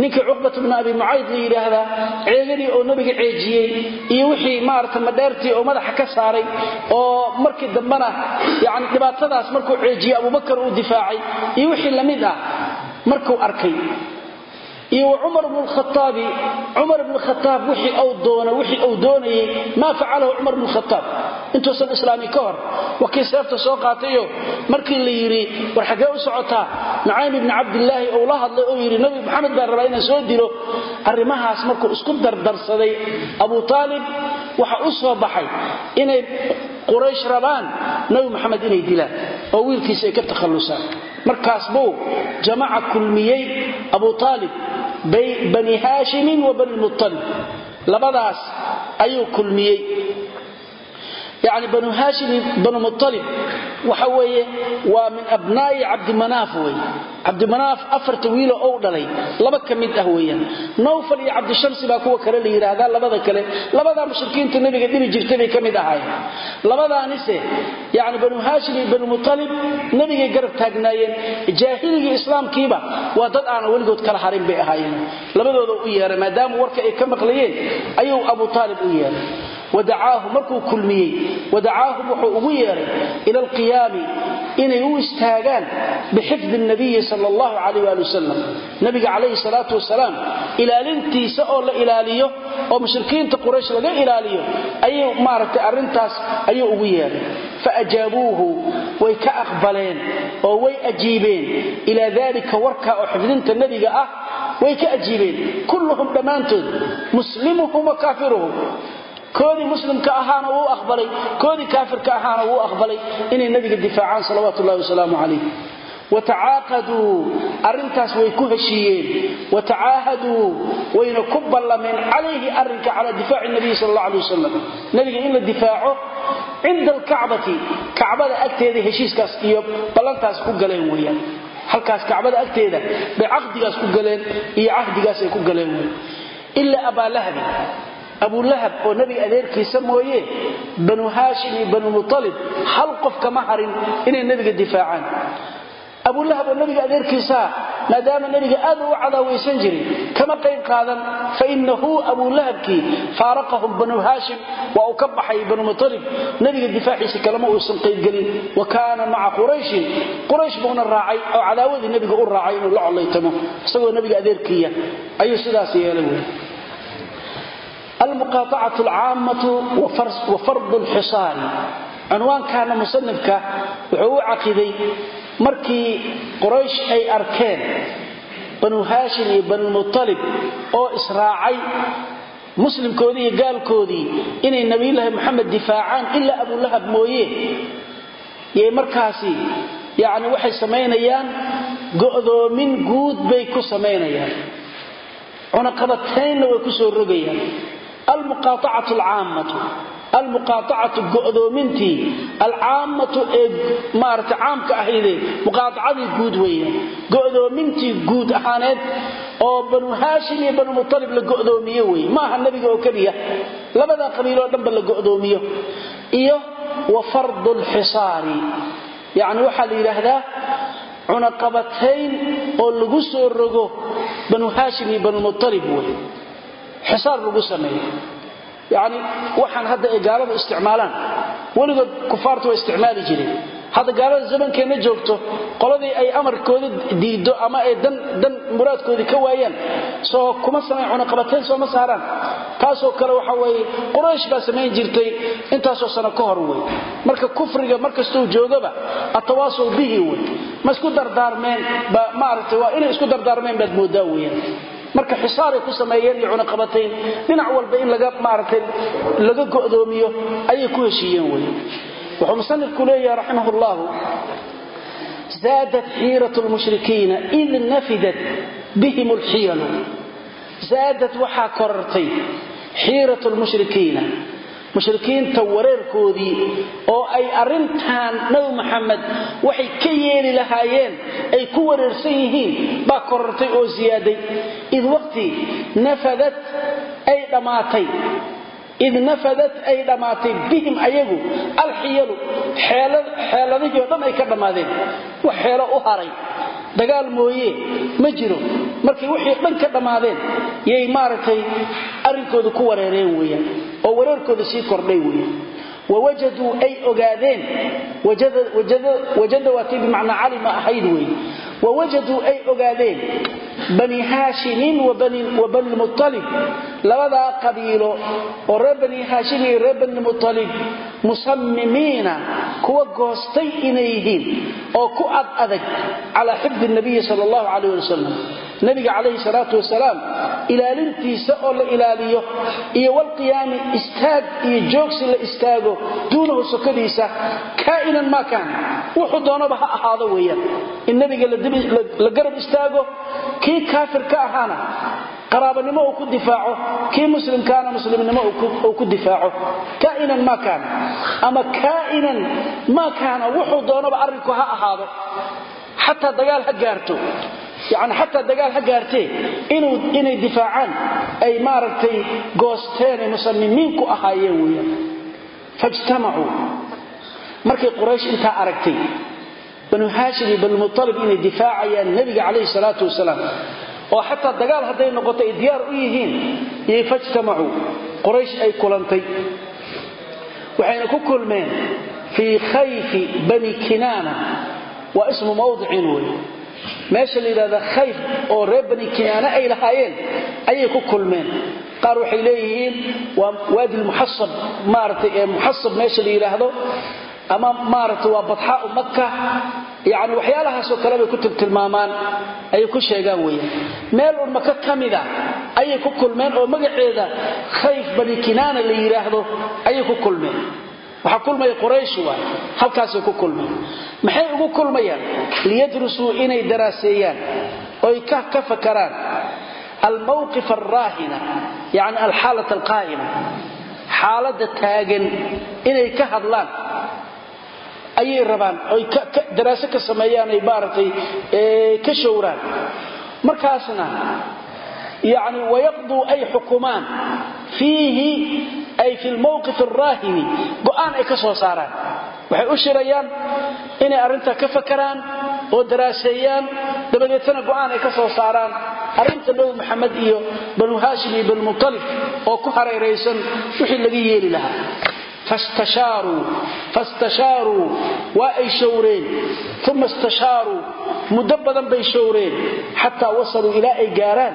ninkii cuqbat bna abi mucayd la yidhaahdaa ceegadii oo nebiga ceejiyey iyo wixii maarata madheertii oo madaxa ka saaray oo markii dambena yani dhibaatadaas markuu ceejiyey abubakar uu difaacay iyo wixii la mid ah markuu arkay iyo cumar bnu lkhaaabi cumar bnu khaaab wixii uu doonayey maa facalahu cumar bnu khaaab intuusan islaami ka hor wakii seefta soo qaatayo markii la yidhi war xaggee u socotaa nucaym ibni cabdilaahi uu la hadlay oo yidhi nabi maxamed baan rabaa inaan soo dilo. Arrimahaas markuu isku dardarsaday abu aalib waxa u soo baxay inay quraysh rabaan nabi maxamed inay dilaan oo wiilkiisa ay ka takhallusaan. Markaas buu jamaca kulmiyey abu aalib bani haashimin wa bani mutalib labadaas ayuu kulmiyey yani banu haashim banu mualib waxa weeye waa min abnaa'i cabdimanaaf wey cabdimanaaf afarta wiilo ou dhalay laba ka mid ah weeyaan. Nawfal iyo cabdishamsi baa kuwa kale la yidhaahdaa labada kale. Labadaa mushrikiinta nebiga dhibi jirtay bay ka mid ahaayeen. Labadaanise yani banu haashim iyo banu mualib nebigay garab taagnaayeen. Jaahiligii islaamkiiba waa dad aana weligood kala harin bay ahaayeen. Labadooda u yeeray maadaama warka abu aalib u wadacaahu markuu kulmiyey wadacaahum wuxuu ugu yeeray ila alqiyaami inay u istaagaan bixifdi nabiyi sal allahu calayh waali wasalam nabiga calayhi salaatu wasalaam ilaalintiisa oo la ilaaliyo oo mushrikiinta quraysh laga ilaaliyo ayuu maaragtay arrintaas ayuu ugu yeeray faajaabuuhu way ka aqbaleen oo way ajiibeen ilaa dalika warka oo xifdinta nebiga ah way ka ajiibeen kulluhum dhammaantood muslimuhum wa koodii muslimka ahaana wuu aqbalay koodii kaafirka ahaana wuu aqbalay inay nabiga difaacaan salawaatu ullahi wasalaamu calayh watacaaqaduu arrintaas way ku heshiiyeen. Watacaahaduu wayna ku ballameen calayhi arrinka calaa difaaci nabiyi sal alla alay wasalam nabiga in la difaaco cinda alkacbati kacbada agteeda heshiiskaas iyo ballantaas ku galeen weeyaan. Halkaas kacbada agteeda bay caqdigaas ku galeen iyo cahdigaas ay ku galeen wey ilaa abaalahabi abulahab oo nebiga adeerkiisa mooye banu haashim iyo banu mualib hal qof kama harin inay nebiga difaacaan. Abulahab oo nebiga adeerkiisaa maadaama nebiga aad u cadaawaysan jiray kama qayb qaadan fainahu abulahabkii faaraqahum banu haashim waa uu ka baxay banu mutalib nebiga difaaciisa kalema uusan qaybgelin wa kaana maca qurayshin quraysh buuna raacay oo cadaawadii nebiga u raacay inuu la collaytamo isagoo nebiga adeerkiiya. Ayuu sidaas yeelay almuqaaacatu alcaammatu wa fardu lxisaari cunwaankaana musanifka wuxuu u caqiday markii quraysh ay arkeen banu haashim iyo banulmutalib oo israacay muslimkoodii iyo gaalkoodii inay nabiyulaahi moxamed difaacaan ilaa abulahab mooye yay markaasi yani waxay samaynayaan go'doomin guud bay ku samaynayaan cunaqabataynna way ku soo rogayaan almuqaaacatu alcaammatu almuqaaacatu go'doomintii. Alcaammatu ee maarata caamka ahayde muqaacadii guud weeyaan go'doomintii guud ahaaneed oo banu haashim iyo banu mutalib la go'doomiyo wey ma aha nebiga oo keliya. Labadaa qabiiloo dhanba la go'doomiyo. Iyo wa fardu lxisaari yacni waxaa la yidhaahdaa cunaqabatayn oo lagu soo rogo banu haashim xisaar lagu sameeyo yani waxaan hadda ay gaaladu isticmaalaan. Weligood kufaartu waa isticmaali jireen. Hadda gaalada zamankeenna joogto qoladii ay amarkooda diido ama ay dan muraadkoodii ka waayaan soo kuma samayn cunaqabatayn sooma saaraan. Taasoo kale waxa weye quraysh baa samayn jirtay intaasoo sano ka hor wey marka kufriga markastuu joogaba atawaasul bihi wey ma isku dardaarmeen maaragtay waa inay isku dardaarmeen baad moodaa weyaan marka xisaaray ku sameeyeen iyo cunaqabatayn dhinac walba in laga maaragtay laga go'doomiyo ayay ku heshiiyeen wey. Wuxuu musanifku leeyahay raximah llahu zaadat xiirat lmushrikiina id nafidat bihim lxiyalu zaadad waxaa korartay xiirat lmushrikiina mushrikiinta wareerkoodii oo ay arintan nabi maxamed waxay ka yeeli lahaayeen ay ku wareersan yihiin baa korartay oo ziyaaday. Id waqti nafadat ay dhammaatay id nafadat ay dhammaatay bihim ayagu alxiyalu xeeladihii oo dhan ay ka dhammaadeen wax xeelo u haray. Dagaal mooye ma jiro. Markay wixii dhan ka dhammaadeen yay maaragtay arrinkooda ku wareereen weeyaan oo wareerkooda sii kordhay weeyaan wawajaduu ay ogaadeen wajada waatii bimacnaa calima ahayd wey wawajaduu ay ogaadeen bani haashimin wa bani mualib labadaa qabiilo oo reer bani haashim iyo reer bani mualib musamimiina kuwa goostay inay yihiin oo ku ad adag calaa xifdi nabiyi sal allahu calayh wasalam nabiga calayhi salaatu wasalaam ilaalintiisa oo la ilaaliyo iyo walqiyaami istaag iyo joogsi la istaago duunahu sokadiisa kaa'inan maa kaana wuxuu doonaba ha ahaado weeyaan. In nabiga la garab istaago kii kaafir ka ahaana qaraabanimo uu ku difaaco kii muslimkaana muslimnimo uu ku difaaco. Kainan maa kaana ama kaa'inan maa kaana wuxuu doonaba arrinku ha ahaado. Xataa dagaal ha gaarto. Yani xataa dagaal ha gaartee inay difaacaan ay maaragtay goosteen ay musamimiin ku ahaayeen weeyaan. Fajtamacuu. Markay quraysh intaa aragtay banu haashim iyo banu mutalib inay difaacayaan nebiga calayhi salaatu wasalaam oo xataa dagaal hadday noqoto ay diyaar u yihiin yay fajtamacuu. Quraysh ay kulantay. Waxayna ku kulmeen fii khayfi bani kinaana. Waa ismu mawdicin wey meesha la yidhahda khayf oo reer bani kinaana ay lahaayeen ayay ku kulmeen. Qaar waxay leeyihiin waa waadi lmuxasab maaratay ee muxasab meesha la yidhaahdo ama maaragtay waa badxaau maka yani waxyaalahaasoo kale bay ku tiltilmaamaan ayay ku sheegaan weyan meel un maka ka mida ayay ku kulmeen oo magaceeda khayf bani kinaana la yidhaahdo ayay ku kulmeen. Waxaa kulmaya quraysh halkaasay ku kulmeen. Maxay ugu kulmayaan? Liyadrusuu inay daraaseeyaan oy ka fakaraan. Almawqif alraahina yani alxaalat alqaa'ima xaaladda taagan inay ka hadlaan ayay rabaan oy daraaso ka sameeyaan ay maaragtay ka showraan. Markaasna yani wayaqduu ay xukumaan fiihi ay fi lmawqif alraahini go'aan ay ka soo saaraan. Waxay u shirayaan inay arrinta ka fakaraan oo daraaseeyaan dabadeetana go'aan ay ka soo saaraan. Arrinta nabi maxamed iyo banu haashim iyo banumutalib oo ku hareeraysan wixii laga yeeli lahaa fastashaaruu waa ay showreen uma istashaaruu muddo badan bay showreen xataa wasaluu ilaa ay gaaraan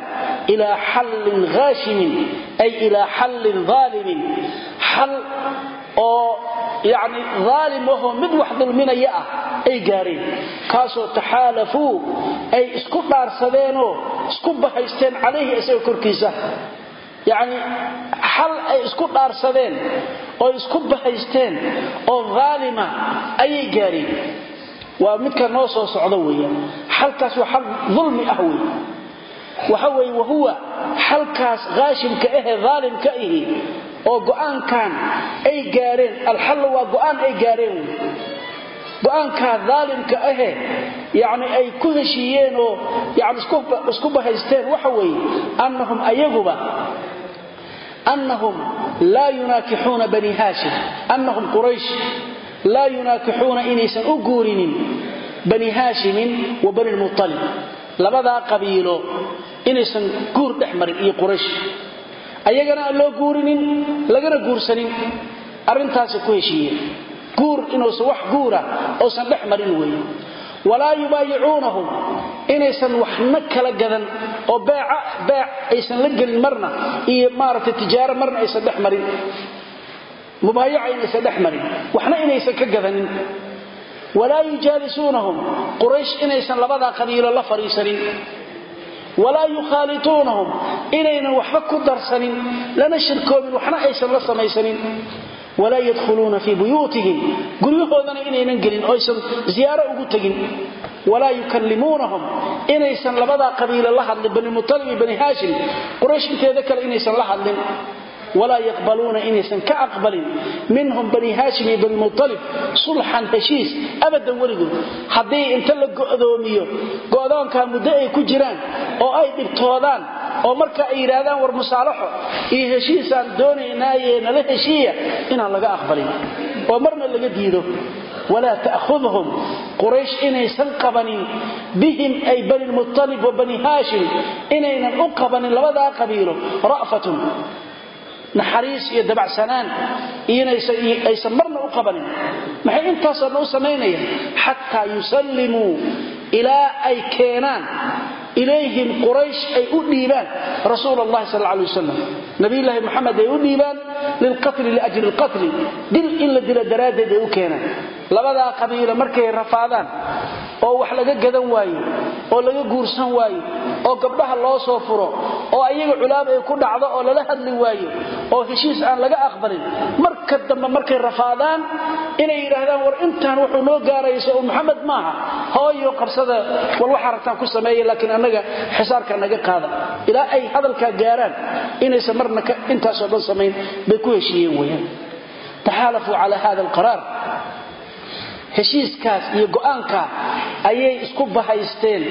ilaa xallin haashimin ay ilaa xallin aalimin xal oo yani aalim ahoo mid wax dulminaya ah ay gaareen kaasoo taxaalafuu ay isku dhaarsadeenoo isku bahaysteen calayhi isaga korkiisa yacni xal ay isku dhaarsadeen oo isku bahaysteen oo haalima ayay gaareen? Waa midka noo soo socdo weeyaan. Xalkaas waa xal dulmi ah wey waxa weeye wahuwa xalkaas haashimka ahee haalimka ihi oo go'aankan ay gaareen. Alxallu waa go'aan ay gaareen wey go'aankaa daalimka ahe yani ay ku heshiiyeen oo yani isku bahaysteen waxa weeye ayaguba annahum laa yunaakixuuna bani haashim annahum quraysh laa yunaakixuuna inaysan u guurinin bani haashimin wa bani lmutalib labadaa qabiilo inaysan guur dhex marin iyo quraysh ayagana aan loo guurinin lagana guursanin arrintaasay ku heshiiyeen guur inuusan wax guura uusan dhex marin weeye walaa yubaayicuunahum inaysan waxna kala gadan oo beec aysan la gelin marna iyo maaragtay tijaaro marna aysan dhex marin. Mubaayaca inaysan dhex marin. Waxna inaysan ka gadanin. Walaa yujaalisuunahum quraysh inaysan labadaa qabiilo la fadhiisanin walaa yukhaalituunahum. Inaynan waxba ku darsanin. Lana shirkoobin waxna aysan la samaysanin walaa yadkhuluuna fii buyuutihim. Guryahoodana inaynan gelin oo aysan ziyaaro ugu tegin. Walaa yukallimuunahum. Inaysan labadaa qabiilo la hadlin bani mutalib iyo bani haashim. Quraysh inteeda kale inaysan la hadlin walaa yaqbaluuna inaysan ka aqbalin. Minhum bani haashim iyo bani mutalib sulxan heshiis abadan weligood. Haddii inta la go'doomiyo go'doonkaa muddo ay ku jiraan oo ay dhibtoodaan oo marka ay yidhaahdaan war musaalaxo iyo heshiisaan doonaynaaye nala heshiiya inaan laga aqbalin. Oo marna laga diido. Walaa ta'khudhum quraysh inaysan qabanin. Bihim ay bani inaynan u qabanin labadaa naxariis iyo dabacsanaan aysan marna u qabanin. Maxay intaasoo dhan u samaynayaan xataa yusallimuu ilaa ay keenaan ilayhim quraysh ay u dhiibaan rasuul allahi sal alay wasalam nabiyulaahi moxamed ay u dhiibaan lilqatli liajli lqatli dil in la dilo daraaddeed ay u keenaan. Labadaa qabiilo markay rafaadaan oo wax laga gadan waayo oo laga guursan waayo oo gabdhaha loo soo furo oo ayaga culaab ay ku dhacdo oo lala hadli waayo oo heshiis aan laga aqbalin. Marka dambe markay rafaadaan inay yidhaahdaan war intaan wuxuu noo gaarayso oo maxamed maaha. Hooyo qabsada war waxaa ragtaan ku sameeya laakiin annaga xisaarka naga qaada. Ilaa ay hadalkaa gaaraan inaysan marna intaasoo dhan samayn bay ku heshiiyeen weyaan taxaalafuu cala hada alqaraar heshiiskaas iyo go'aankaa ayay isku bahaysteen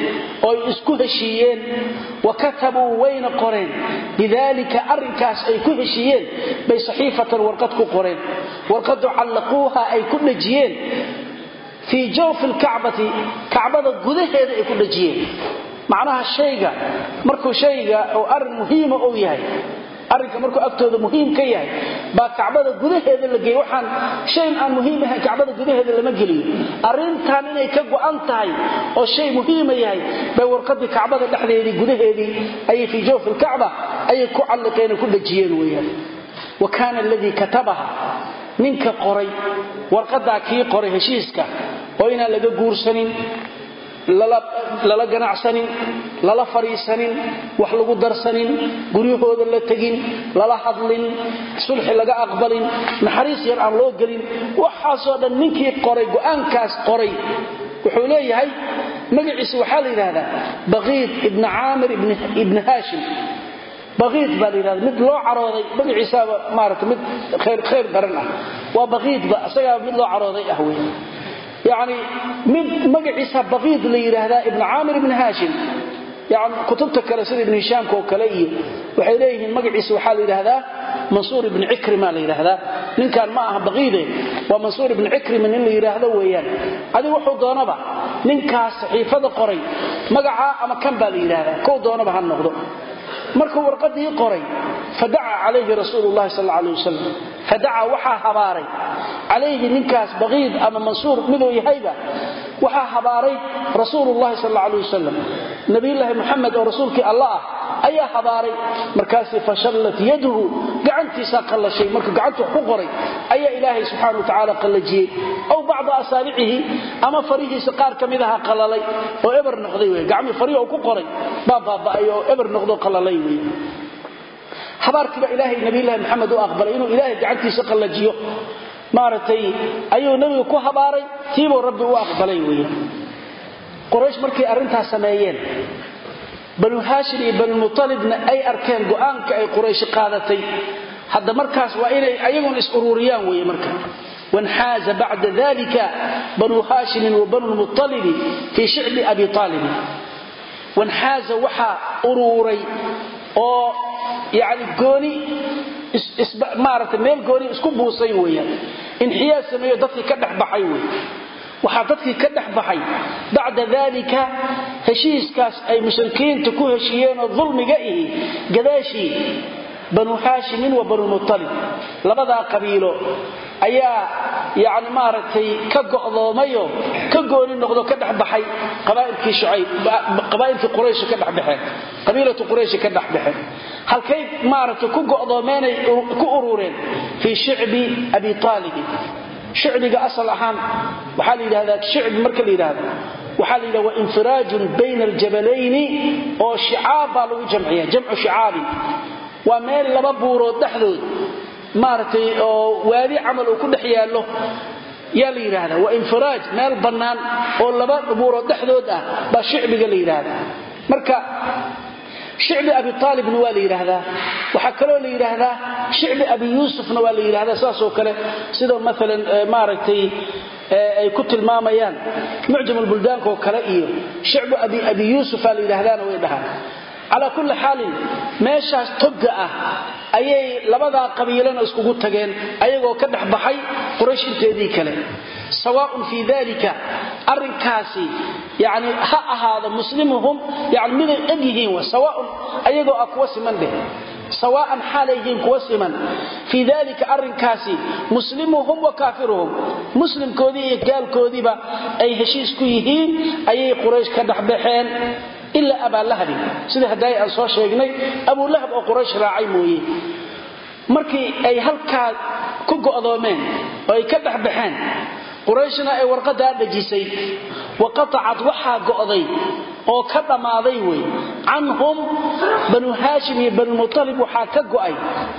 ooy isku heshiiyeen. Wa katabuu wayna qoreen. Bidaalika arrinkaas ay ku heshiiyeen bay saxiifatan warqad ku qoreen. Warqadu callaquuha ay ku dhajiyeen. Fii jawfi lkacbati kacbada gudaheeda ay ku dhajiyeen. Macnaha shayga markuu shayga oo arrin muhiima uu yahay arrinka markuu agtooda muhiim ka yahay baa kacbada gudaheeda la geeyey waxaan shayn aan muhiim ahayn kacbada gudaheeda lama geliyo arrintan inay ka go'an tahay oo shay muhiima yahay bay warqadii kacbada dhexdeedii gudaheedii ayay fii jawfi ayay ku calliqeen ku dhajiyeen weeyaan. Wa kaana aladii katabaha ninka qoray warqadaa kii qoray heshiiska oo inaan laga guursanin lala ganacsanin lala fadhiisanin wax lagu darsanin guryahooda la tegin lala hadlin sulxi laga aqbalin naxariis yar aan loo gelin waxaasoo dhan ninkii qoray go'aankaas qoray wuxuu leeyahay magaciisa waxaa la yidhaahdaa baqiid ibni caamir ibni haashim. Baqiid baa la yidhahda mid loo carooday magaciisaaba maarata mid khayr daran ah. Waa baqiidba isagaa mid loo carooday ah wey yani mid magaciisa baqiid la yidhaahdaa ibn caamir ibn haashim. Yani kutubta kale sida ibn hishaamka oo kale iyo waxay leeyihiin magaciisa waxaa la yidhaahdaa mansuur ibn cikrima la yidhaahdaa ninkan ma aha baqiide waa mansuur ibnu cikrima nin la yidhaahdo weeyaan. Adigu wuxuu doonaba ninkaas saxiifada qoray magacaa ama kan baa la yidhaahdaa kow doonaba ha noqdo. Markuu warqadii qoray calayhi ninkaas baqiid ama mansuur miduu yahayba waxaa habaaray rasuulullahi sal alla alay wasalam nabiyulaahi muxamed oo rasuulkii alla ah ayaa habaaray markaasi fashallat yaduhu gacantiisaa qallashay markuu gacantu wax ku qoray ayaa ilaahay subxana wa tacaala qallajiyey aw bacda asaabicihi ama farihiisa qaar ka midaha qalalay oo eber noqday wey gacmii farihi uu ku qoray baa baaba'ay oo eber noqdo qalalay wey habaarkiiba ilaahay nabiyulaahi maxamed u aqbalay maaragtay ayuu nebigu ku habaaray tiibuu rabbi u aqbalay wey quraysh markay arrintaas sameeyeen banu haashim iyo banumutalibna ay arkeen go'aanka ay qurayshi qaadatay. Hadda markaas waa inay ayaguna is ururiyaan weye marka. Wanxaaza bacda dalika banu haashimin wa banu lmualibi fii shicbi abi aalibin wanxaaza waxaa uruuray oo yani gooni maarata meel gooni isku buusay weyaan inxiyaa sameeyo dadkii ka dhexbaxay wey waxaa dadkii ka dhex baxay bacda dalika heshiiskaas ay mushrikiinta ku heshiiyeenoo dulmiga ihi gadaashii banu haashimin wa banumutalib labadaa qabiilo ayaa yani maaragtay ka go'doomayo ka gooni noqdo ka dhexbaxay qabaa'ilkii quraysh ka dhexbaxeen qabiilatu qurayshi ka dhexbaxeen halkay maaragtay ku go'doomeenay ku urureen fii shicbi abi aalibin shicbiga asal ahaan waxaa la yidhahdaa shicbi marka la yidhahdo waxaa la yidhahda waa infiraajun bayna aljabalayni oo shicaab baa waa meel laba buurood dhexdood maaragtay oo waadi camal uu ku dhex yaallo. Yaa la yidhaahdaa waa infiraaj meel bannaan oo laba buurood dhexdood ah baa shicbiga la yidhaahdaa marka shicbi abi aalibna waa la yidhaahdaa waxaa kaloo la yidhaahdaa shicbi abi yuusufna waa la yidhahdaa saasoo kale. Sida maalan maaragtay ay ku tilmaamayaan mucjam buldaankaoo kale iyo shicbu abi abi yuusufa la yidhaahdaana way dhahaan calaa kulli xaalin meeshaas togga ah ayay labadaa qabiilana iskugu tageen ayagoo ka dhex baxay quraysh inteedii kale. Sawaaun fii dalika arinkaasi yani ha ahaado muslimuhum yani miday eg yihiin sawaaun ayagoo ah kuwa siman dheh. Sawaan xaalay yihiin kuwa siman. Fii dalika arinkaasi muslimuhum wa kaafiruhum muslimkoodii iyo gaalkoodiiba ay heshiis ku yihiin ayay quraysh ka dhexbaxeen ilaa abaalahabin sida haddaay aan soo sheegnay abulahab oo quraysh raacay mooye. Markii ay halkaa ku go'doomeen oo ay ka dhexbaxeen qurayshna ay warqadaa dhajisay wa qatacad waxaa go'day oo ka dhammaaday wey. Canhum banu haashim iyo banumutalib waxaa ka go'ay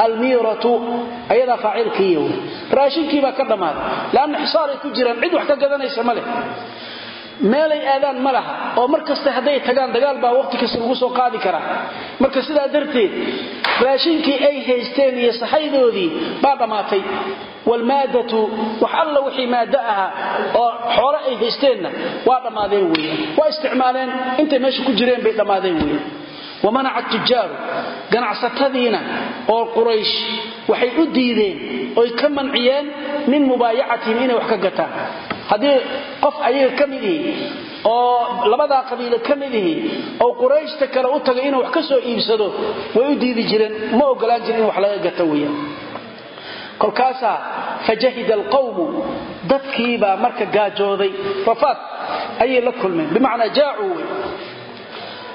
almiiratu ayadaa faacilkiiya wey. Raashinkiibaa ka dhammaaday leanna xisaaray ku jiraan cid wax ka gadanaysa ma leh meelay aadaan ma laha oo mar kasta hadday tagaan dagaal baa waqti kasta lagu soo qaadi karaa. Marka sidaa darteed raashinkii ay haysteen iyo saxaydoodii baa dhammaatay waalmaadatu wax alla wixii maaddo ahaa oo xoolo ay haysteenna waa dhammaadeen weeyaan waa isticmaaleen intay meesha ku jireen bay dhammaadeen weeyaan wamanaca tujaaru ganacsatadiina oo quraysh waxay u diideen oy ka manciyeen min mubaayacatihim inay wax ka gataan haddii qof ayaga ka mid ihi oo labadaa qabiilo ka mid ihi oo qurayshta kale u tagay inuu wax ka soo iibsado way u diidi jireen. Ma ogolaan jirin in wax laga gato weyaan kolkaasaa fajahida alqawmu dadkiibaa marka gaajooday. Rafaad ayay la kulmeen. Bimacnaa jaacuu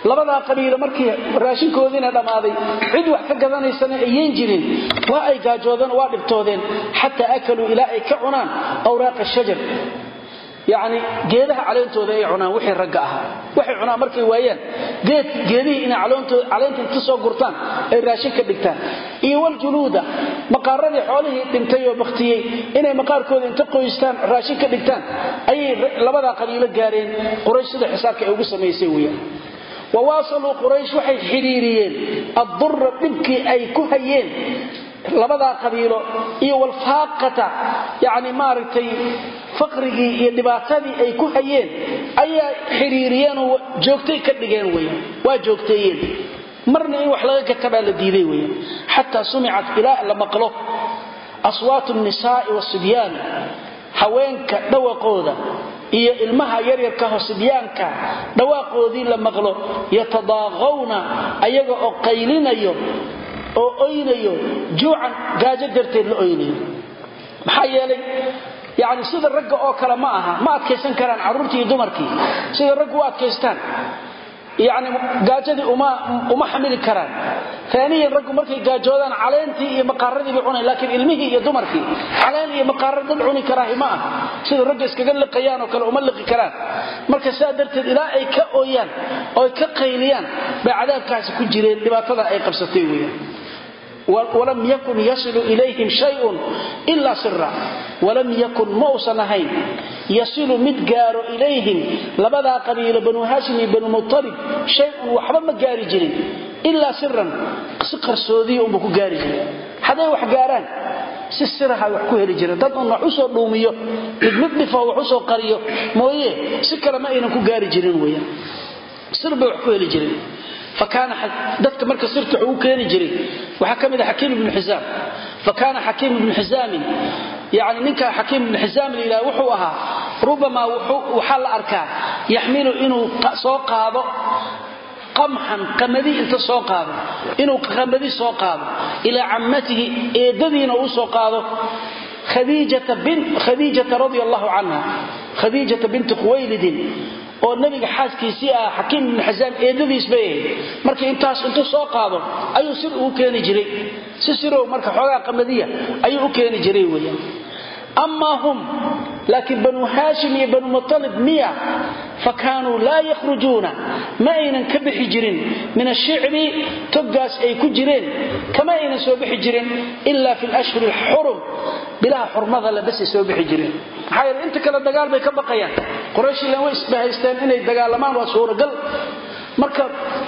labadaa qabiilo markii raashinkoodiina dhammaaday cid wax ka gadanaysana ayan jirin. Waa ay gaajoodeen waa dhibtoodeen. Xataa akaluu ilaa ay ka cunaan awraaqa shajar. Yacni geedaha caleyntooda ay cunaan wixii ragga ahaa. Waxay cunaan markay waayaan geedihii inay caleynta inta soo gurtaan ay raashin ka dhigtaan. Iyo waljuluuda maqaaradii xoolihii dhintay oo baktiyey inay maqaarkooda inta qoystaan raashin ka dhigtaan ayay labadaa qabiilo gaareen. Quraysh sida xisaabka ay ugu samaysay weyaan wawaasaluu quraysh waxay xidhiiriyeen. Addurra dhibkii ay ku hayeen. Labadaa qabiilo iyo walfaaqata yani maaragtay faqrigii iyo dhibaatadii ay ku hayeen ayaa xidhiiriyeenoo joogtay ka dhigeen weyan waa joogteeyeen. Marna in wax laga gata baa la diiday wasibyaan haweenka dhawaqooda iyo ilmaha yaryarkaho sibyaanka dhawaaqoodii la maqlo yatadaaqawna ayaga oo qaylinayo oo oynayo juucan gaajo darteed la oynayo. Maxaa yeelay yani sida ragga oo kale ma aha ma adkaysan karaan carruurtii dumarkii. Sida raggu u adkaystaan yani gaajadii uma xamili karaan. Aaniyan raggu markay gaajoodaan caleentii iyo maqaaradii bay cunayn laakiin ilmihii iyo dumarkii caleen iyo maqaara dad cuni karaahi ma aha. Sida ragga iskaga liqayaan oo kale uma liqi karaan. Marka saa darteed ilaa ay ka ooyaan oo ka qayliyaan bay cadaabkaasi ku jireen dhibaatada ay qabsatay weyaan walam yakun yasilu ilayhim shayun ila sira walam yakun ma usan ahayn yasilu mid gaaro ilayhim labadaa qabiilo banu haashim iyo banu mutalib shay-un waxba ma gaari jirin ilaa siran si qarsoodiya unba ku gaari jirin. Hadday wax gaaraan si siraha wax ku heli jireen dad un wax u soo dhuumiyo mid mid dhifo wax u soo qariyo mooye si kale ma aynan ku gaari jirin weyaan sir bay wax ku heli jireen dadka marka sirta u keeni jiray waxaa ka mid xakiim ibnu xisaam fa kaana xakiim ibnu xisaamin yani ninka xakiim ibnu xisaam la yidhaha wuxuu ahaa rubamaa waxaa la arkaa yaxmilu inuu soo qaado qamxan qamadi inta soo qaado inuu qamadi soo qaado ilaa cammatihi eedadiina uu soo qaado khadiijata radia allahu canha khadiijata binti khuwaylidin oo nabiga xaaskiisii ah xakiim ibnu xasaam eedadiis bay ahayd. Marka intaas intuu soo qaado ayuu sir ugu keeni jiray. Si sirow marka xoogaa qamadiya ayuu u keeni jiray weeyaan. Amaa hum laakiin banu haashim iyo banu mutalib miya fa kaanuu laa yakhrujuuna ma aynan ka bixi jirin. Min ashicri toggaas ay ku jireen kama aynan soo bixi jirin ila fi lashhuri alxurum bilaha xurmada le basay soo bixi jireen maxaa yeele inta kale dagaal bay ka baqayaan qurayshilan way isbahaysteen inay dagaalamaan waa suuragal. Marka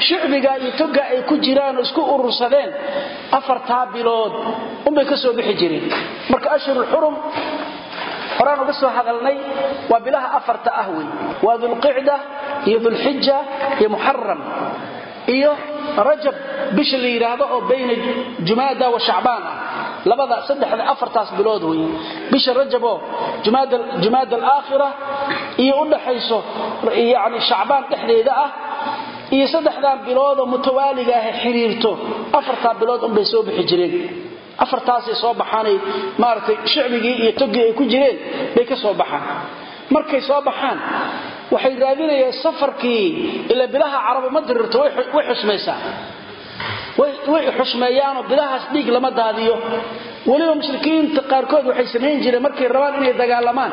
shicbiga iyo toga ay ku jiraan oo isku urursadeen afartaa bilood unbay ka soo bixi jireen. Marka ashhurulxurum horaan uga soo hadalnay waa bilaha afarta ah wey waa dulqicda iyo dulxija iyo muxaram iyo rajab bisha la yidhaahdo oo bayna jumaada wa shacbaan ah. Labada saddexda afartaas bilood wey bisha rajaboo jumaada alaakhira iyo u dhaxayso yani shacbaan dhexdeeda ah iyo saddexdan biloodoo mutawaaliga ah xiriirto afartaa bilood unbay soo bixi jireen. Afartaasay soo baxaanay maaragtay shicbigii iyo togii ay ku jireen bay ka soo baxaan. Markay soo baxaan waxay raadinayaan safarkii ila bilaha carabu ma dirirto way xusmaysaa. Way xusmeeyaanoo bilahaas dhiig lama daadiyo. Weliba mushrikiinta qaarkood waxay samayn jireen markay rabaan inay dagaalamaan.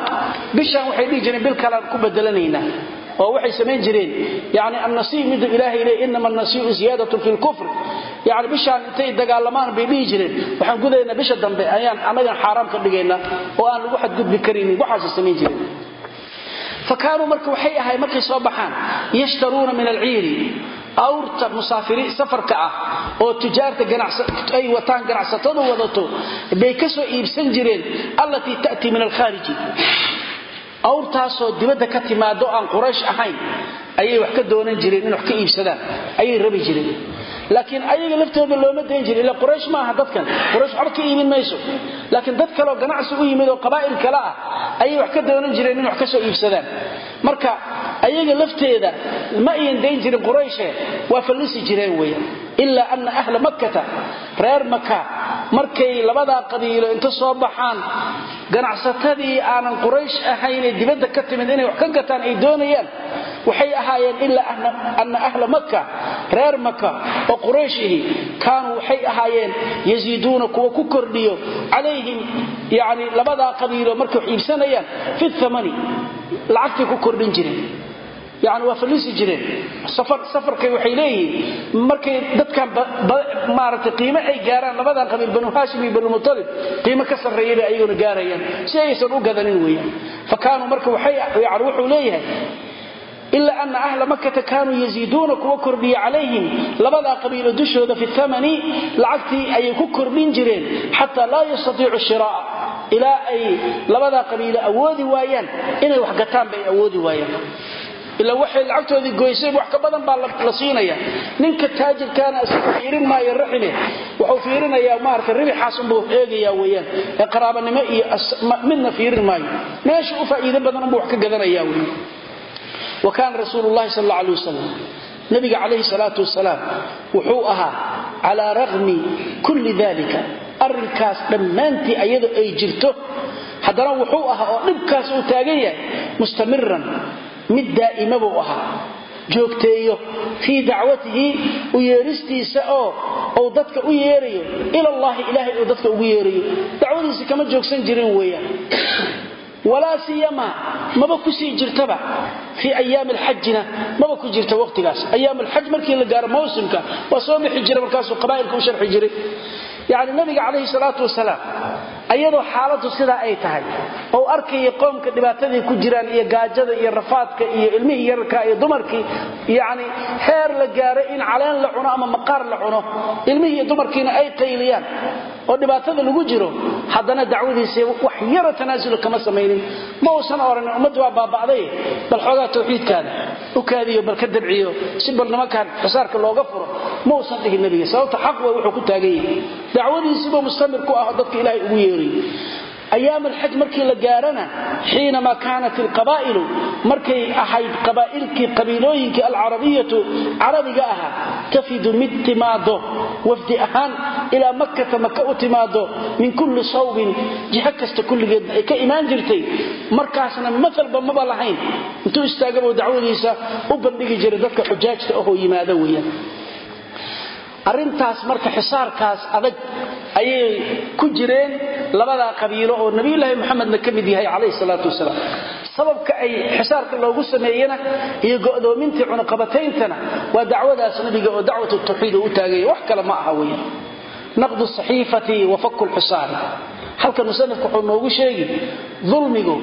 Bishaan waxay dhihi jireen bil kalaan ku bedelanaynaa. Oo waxay samayn jireen. Yani annasiib miduu ilaahay leey inama annasiiu ziyaadatun fi lkufr yani bishaan intay dagaalamaan bay dhihi jireen. Waxaan gudaynaa bisha dambe ayaan annagan xaaraam ka dhigaynaa oo aan lagu xadgudbi karaynin waxaasay samayn jireen fa kaanuu marka waxay ahay markay soo baxaan yashtaruuna min alciiri awrta musaafiriin safarka ah oo tujaarta ay wataan ganacsatadu wadato bay ka soo iibsan jireen allatii ta'tii min alkhaariji awrtaasoo dibadda ka timaado aan quraysh ahayn ayay wax ka doonan jireen in wax ka iibsadaan ayay rabi jireen laakiin ayaga laftooda looma dayn jirin ila quraysh maaha dadkan. Quraysh waxba ka iibin mayso. Laakiin dad kaleoo ganacsi u yimid oo qabaa'il kale ah ayay wax ka doonan jireen in wax ka soo iibsadaan. Marka ayaga lafteeda ma ayan dayn jirin qurayshe waa fallisi jireen weeyaan ilaa ana ahla makkata reer maka markay labadaa qabiilo inta soo baxaan ganacsatadii aanan quraysh ahaynee dibadda ka timid inay wax ka gataan ay doonayaan waxay ahaayeen ilaa ana ahla makka reer maka oo qurayshihi kaanuu waxay ahaayeen yaziiduuna kuwa ku kordhiyo calayhim yani labadaa qabiilo markay wax iibsanayaan lacagtay ku kordhin jireen yani waa fallisi jireen. Safarkay waxay leeyihiin. Markay dadkan maaragtay qiime ay gaaraan labadan qabiil banu haashim iyo banu mutalib qiime ka sarreeya bay ayaguna gaarayaan. Si aysan u gadanin weeyaan. Fa kaanuu marka waxay yani wuxuu leeyahay ila ana ahla makata kaanuu yaziiduuna kuwa kordhiya calayhim. Labadaa qabiilo dushooda fi thamani lacagtii ayay ku kordhin jireen xataa laa yastatiicu shiraa ilaa ay labadaa qabiilo awoodi waayaan. Inay wax gataan bay awoodi waayaan ilaa waxay lacagtoodii goysay wax ka badan baa la siinaya. Ninka taajirkaana isagu fiirin maayo raxime wuxuu fiirinayaa maarata ribixaasunbuu eegayaa weyaan ee qaraabanimo iyo midna fiirin maayo. Meesha u faa'iido badan unbuu wax ka gadanaya wey wa kaana rasuulu llahi sal alla alay wasalam nabiga calayhi salaatu wasalaam wuxuu ahaa calaa raqmi kulli dalika arrinkaas dhammaantii ayadoo ay jirto. Haddana wuxuu ahaa oo dhibkaas uu taagan yahay mustamiran mid daa'ima buu ahaa. Joogteeyo fii dacwatihi u yeeristiisa oo uu dadka u yeerayo. Ilallahi ilaahay uu dadka ugu yeerayo. Dacwadiisi kama joogsan jirin weeyaan. Walaa siyama maba ku sii jirtaba. Fii ayaami alxajina maba ku jirta waqtigaas. Ayaam alxaj markii la gaaro mawsimka waa soo bixi markaasuu qabaa'ilka u sharxi jiray. Yacni nabiga calayhi salaatu wasalaam ayadoo xaaladdu sidaa ay tahay ou arkaya qoomka dhibaatadii ku jiraan iyo gaajada iyo rafaadka iyo ilmihii yararka iyo dumarkii yacni heer la gaaro in caleen la cuno ama maqaar la cuno ilmihii dumarkiina ay qayliyaan oo dhibaatada lagu jiro haddana dacwadiisa wax yaro tanaasula kama samaynin. Ma uusan oranin ummaddu waa baaba'day. Bal xoogaa tawxiidkaada u kaadiyo bal ka dabciyo si bal nimankan xisaarka looga furo ma uusan dhihin nebiga. Sababta xaq way wuxuu ku taagan yahay dacwadiisiibuu mustamir ku aho dadka ilaahay ugu yeeray ayaam alxaj markii la gaarana xiinamaa kaanat alqabaa'ilu markay ahayd qabaa'ilkii qabiilooyinkii alcarabiyatu carabiga ahaa tafidu mid timaado wafdi ahaan ilaa makkata maka u timaado min kulli sawbin jiho kasta kulligeedna ay ka imaan jirtay markaasna maalba maba lahayn intuu istaagabuu dacwadiisa u bandhigi jiray dadka xujaajta ahoo yimaada weeyaan arrintaas marka xisaarkaas adag ayay ku jireen labadaa qabiilo oo nabiyulaahi muxamedna ka mid yahay calayhi salaatu wasalaam. Sababka ay xisaarka loogu sameeyena iyo go'doomintii cunuqabatayntana waa dacwadaas nabiga oo dacwat tawxiid u taagaya wax kale ma aha weya naqdu saxiifati wa faku lxisaari halkan musanifku wuxuu noogu sheegi dulmigu.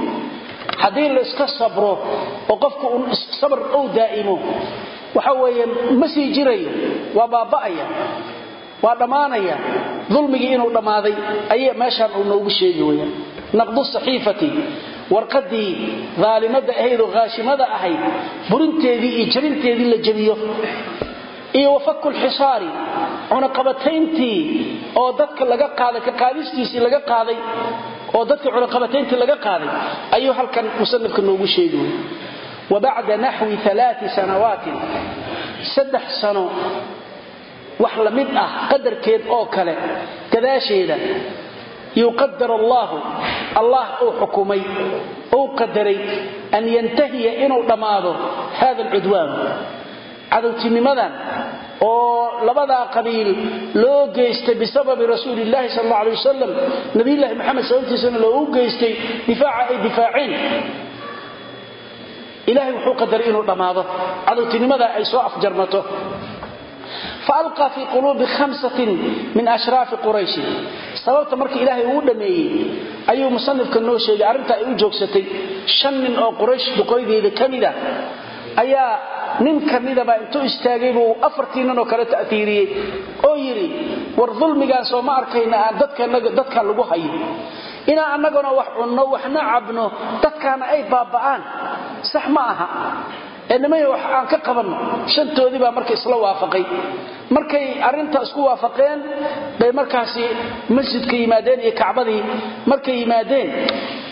Haddii la iska sabro oo qofku sabr ou daa'imo waxa weeye ma sii jirayo. Waa baaba'aya. Waa dhammaanaya. Dulmigii inuu dhammaaday ayay meeshaan uu noogu sheegi weyaan naqdu saxiifati. Warqadii daalimada ahayd oo haashimada ahayd burinteedii iyo jabinteedii la jabiyo iyo wafaku lxisaari cunaqabatayntii oo dadka laga qaaday ka qaadistiisii laga qaaday oo dadka cunaqabatayntii laga qaaday ayuu halkan musanifka noogu sheegi wey wabacda naxwi alaai sanawaatin saddex sano wax la mid ah qadarkeed oo kale gadaasheeda yuqadar allaahu allah uu xukumay uu qadaray an yantahiya inuu dhammaado hada alcudwaan cadowtinimadan oo labadaa qabiil loo geystay bisababi rasuuli illahi sal alla alay wasalam nabiyulahi maxamed sababtiisana loogu geystay difaaca ay difaaceen ilahay wuxuu qadaray inuu dhammaado cadowtinimada ay soo afjarmato. Faalqa fii quluubi khamsatin min ashraafi qurayshi sababta marka ilaahay uu dhammeeyey ayuu musanifka noo sheegay arrinta ay u joogsatay. Shan nin oo quraysh duqoydeeda ka mida ayaa nin ka midaba intuu istaagay buu afartii nin oo kale ta'tiiriyey. Oo yidhi war dulmigaan soo ma arkayna aan dadka lagu hayo. Inaan wax cunno waxna cabno dadkaana ay baaba'aan sax ma aha. Ee nimay wax aan ka qabanno shantoodii baa marka isla waafaqay. Markay arrinta isku waafaqeen bay markaasi masjidka yimaadeen iyo kacbadii markay yimaadeen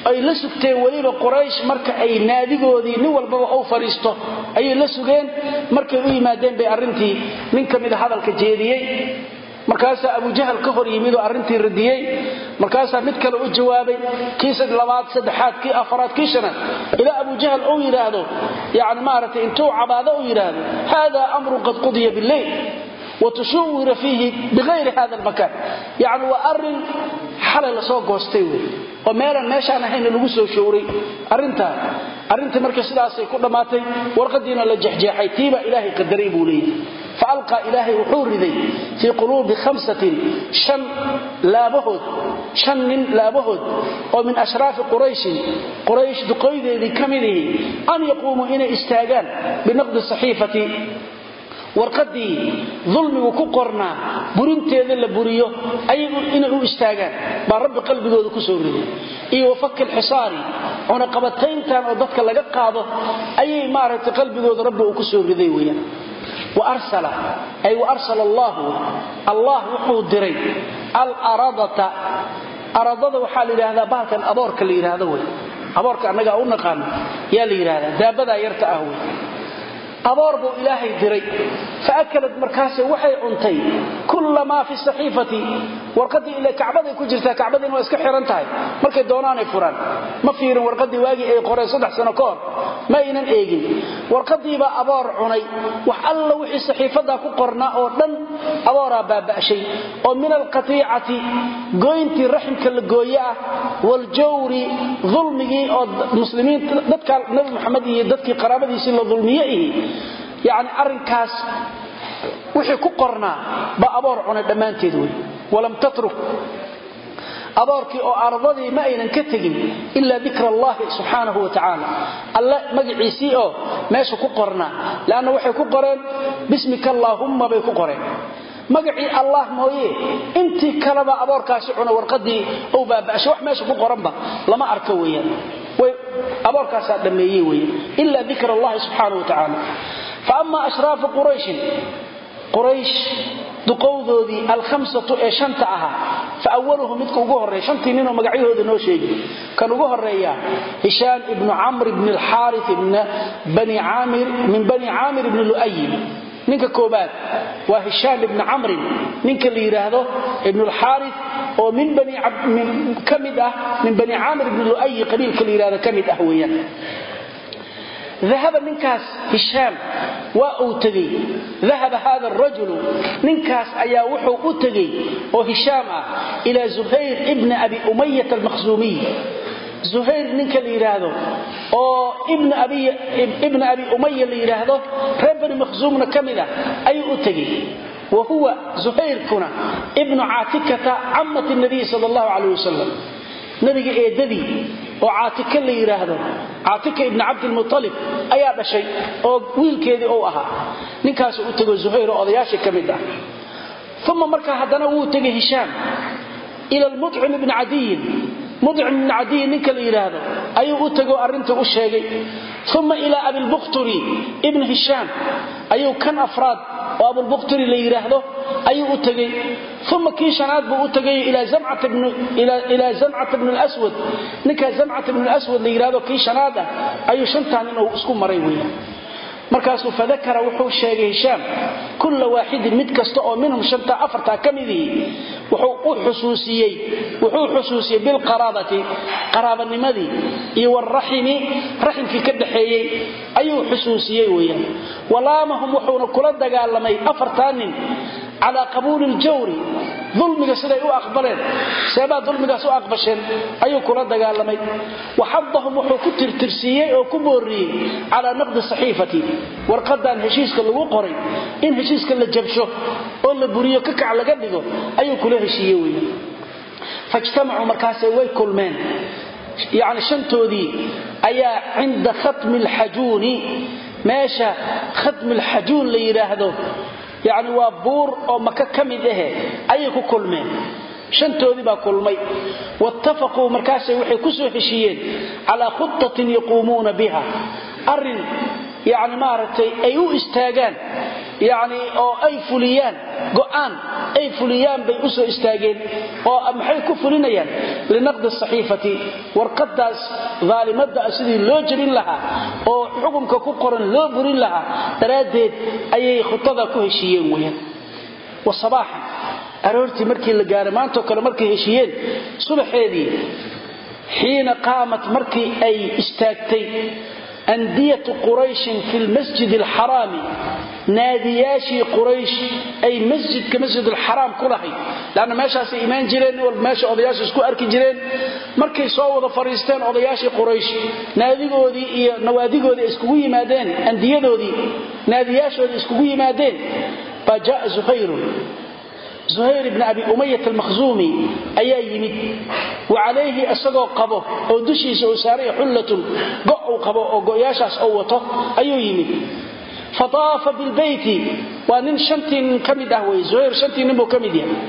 ay la sugteen weliba quraysh marka ay naadigoodii nin walbaba u fadhiisto ayay la sugeen. Markay u yimaadeen bay arrintii nin ka mida hadalka jeediyey markaasaa abujahal ka hor yimid oo arrintii radiyey markaasaa mid kale u jawaabay kii labaad saddexaad kii afaraad kii shanaad. Ilaa abujahal uu yidhaahdo yani maaragtay intuu cabaado uu yidhaahdo hada amrun qad qudiya bileyl watushuwira fiihi biayri hada lmakaan yani waa arrin xalay la soo goostay wey. Oo meelaan meeshaan ahayna lagu soo showray arintaa arrintii marka sidaasay ku dhammaatay warqadiina la jexjeexay tiibaa ilaahay qadaray buu leeyahy faalqaa ilaahay wuxuu riday fii quluubi khamsatin shan laabahood shan nin laabahood oo min ashraafi qurayshin quraysh duqoydeedii ka an saxiifati warqadii dulmigu ku qornaa burinteeda la buriyo ayagu inay u istaagaan baa rabbi qalbigooda ku soo riday iyo wafaki lxisaari cunaqabatayntan oo dadka laga qaado ayay maaragtay qalbigooda rabbi uu ku soo riday weyaan ay waarsala allahu allah wuxuu diray alaradata aradada waxaa la yidhaahdaa bahalkan aboorka la yidhaahdo wey aboorka annagaa u naqaano yaa la yidhahdaa daabadaa yarta ah wey aboor buu ilaahay diray faakalad markaase waxay cuntay kulla maa fi saxiifati. Warqadii ila kacbaday ku jirtaa kacbadiina waa iska xiran tahay. Markay doonaanay furaan. Ma fiirin warqadii waagii ay qoreen saddex sano ka hor? Ma aynan eegin. Warqadiibaa aboor cunay. Wax alla wixii saxiifadaa ku qornaa oo dhan abooraa baaba'shay. Oo min alqatiicati goyntii raximka la gooye ah waljawri dulmigii yani arinkaas wixii ku qornaa baa aboor cunay dhammaanteed wey walam tatruk. Aboorkii oo ardadii ma aynan ka tegin ila dikra allahi subxaanahu wa tacaala. Alle magaciisii oo meesha ku qornaa leanna waxay ku qoreen bismika allaahumma bay ku qoreen. Magacii allah mooye intii kaleba aboorkaasi cuna warqadii ou baaba'shay wax meesha ku qoranba lama arka weeyaan aboorkaasaa dhammeeye weye ila dikr allahi subxaana wa tacaala faama ashraafu qurayshin quraysh duqowdoodii alhamsatu ee shanta ahaa fa awaluhu midka ugu horreeya shantii ninoo magacyahooda noo sheegi kan ugu horreeya hishaam ibnu camr ibn alxaari min bani caamir ibni lu'ayi ninka koobaad waa hishaam ibni camrin. Ninka la yidhaahdo ibn alxaari oo ka mid ah min bani caamir ibni lu'ayi qabiilka la yidhahdo ka ah weeyaan. Dahaba ninkaas hishaam waa uu tegey. Dahaba hada arajulu ninkaas ayaa wuxuu u tegey oo hishaam ah ilaa zuhayr ibna abi umayat almakhsuumiy zuhayr ninka la yidhaahdo oo ibna abi umaya la yidhaahdo reer bani makhsuumna ka mid ah u tegey wa huwa zuhayrkuna ibnu caatikata camati nabiy sal allahu calayh wasalam nabiga eedadii oo caatika la yidhaahdo caatika ibni cabdilmualib ayaa dhashay oo wiilkeedii ou ahaa ninkaasuu u tego zuhayr oo odayaashii ka mid ah uma markaa haddana wuu tegay hishaam ila lmucim ibni cadiyin mucim ibni cadiyin ninka la yidhaahdo ayuu u tego arrinta u sheegay. Uma ilaa abilbukhturi ibni hishaam ayuu kan afraad oo abulbukhturi la yidhaahdo ayuu u tegey. Uma kii shanaad buu u tegay ilaa zamcata bn lswad ninkaa zamcata bn lswad la yidhahdo kii shanaad ah ayuu shantaa nin uu isku maray weya markaasuu fadakara wuxuu sheegay hishaam kulla waaxidin mid kasta oo minhum shantaa afartaa ka midihii wuxuu xusuusiyey bilqaraabati qaraabanimadii iyo waraximi raximkii ka dhaxeeyey ayuu xusuusiyey weyaan walaamahum wuxuuna kula dagaalamay afartaa nin calaa qabuuli ljawri dulmiga siday u aqbaleen. Seebaa dulmigaas u aqbasheen ayuu kula dagaalamay. Waxadahum wuxuu ku tirtirsiiyey oo ku booriyey calaa naqdi saxiifati. Warqadan heshiiska lagu qoray in heshiiska la jabsho oo la buriyo kakac laga dhigo ayuu kula heshiiye wey fajtamacuu markaase way kulmeen. Yani shantoodii ayaa cinda khatmi alxajuuni meesha yacni waa buur oo maka ka mid ahe ayay ku kulmeen. Shantoodii baa kulmay. Wattafaquu markaasay waxay ku soo heshiiyeen calaa khutatin yaquumuuna biha. Arrin yani maaragtay ay u istaagaan yani oo ay fuliyaan go'aan ay fuliyaan bay u soo istaageen oo maxay ku fulinayaan? Linaqdi saxiifati warqadaas daalimada sidii loo jebin lahaa oo xukunka ku qoran loo burin lahaa daraaddeed ayay khutada ku heshiiyeen weyaan wasabaaxan aroortii markii la gaaray maantoo kale markay heshiiyeen subaxeedii xiina qaamat markii ay istaagtay andiyatu qurayshin fi lmasjid alxaraami naadiyaashii quraysh ay masjidka masjid alxaraam ku lahayd leanna meeshaasay imaan jireen walba meesha odayaasha isku arki jireen. Markay soo wada fadhiisteen odayaashii quraysh naadigoodii iyo nawaadigoodii iskugu yimaadeen andiyadoodii naadiyaashoodii iskugu yimaadeen baa jaaa zuhayrun zuhayr ibni abi umayat almakhzuumi ayaa yimid wa calayhi isagoo qabo oo dushiisa uu saaray xullatun go' uu qabo oo go'yaashaas oo wato ayuu yimid fataafa bilbeyti waa nin shantii nin ka mid ah wey zuhayr shantii nin buu ka mid yahay.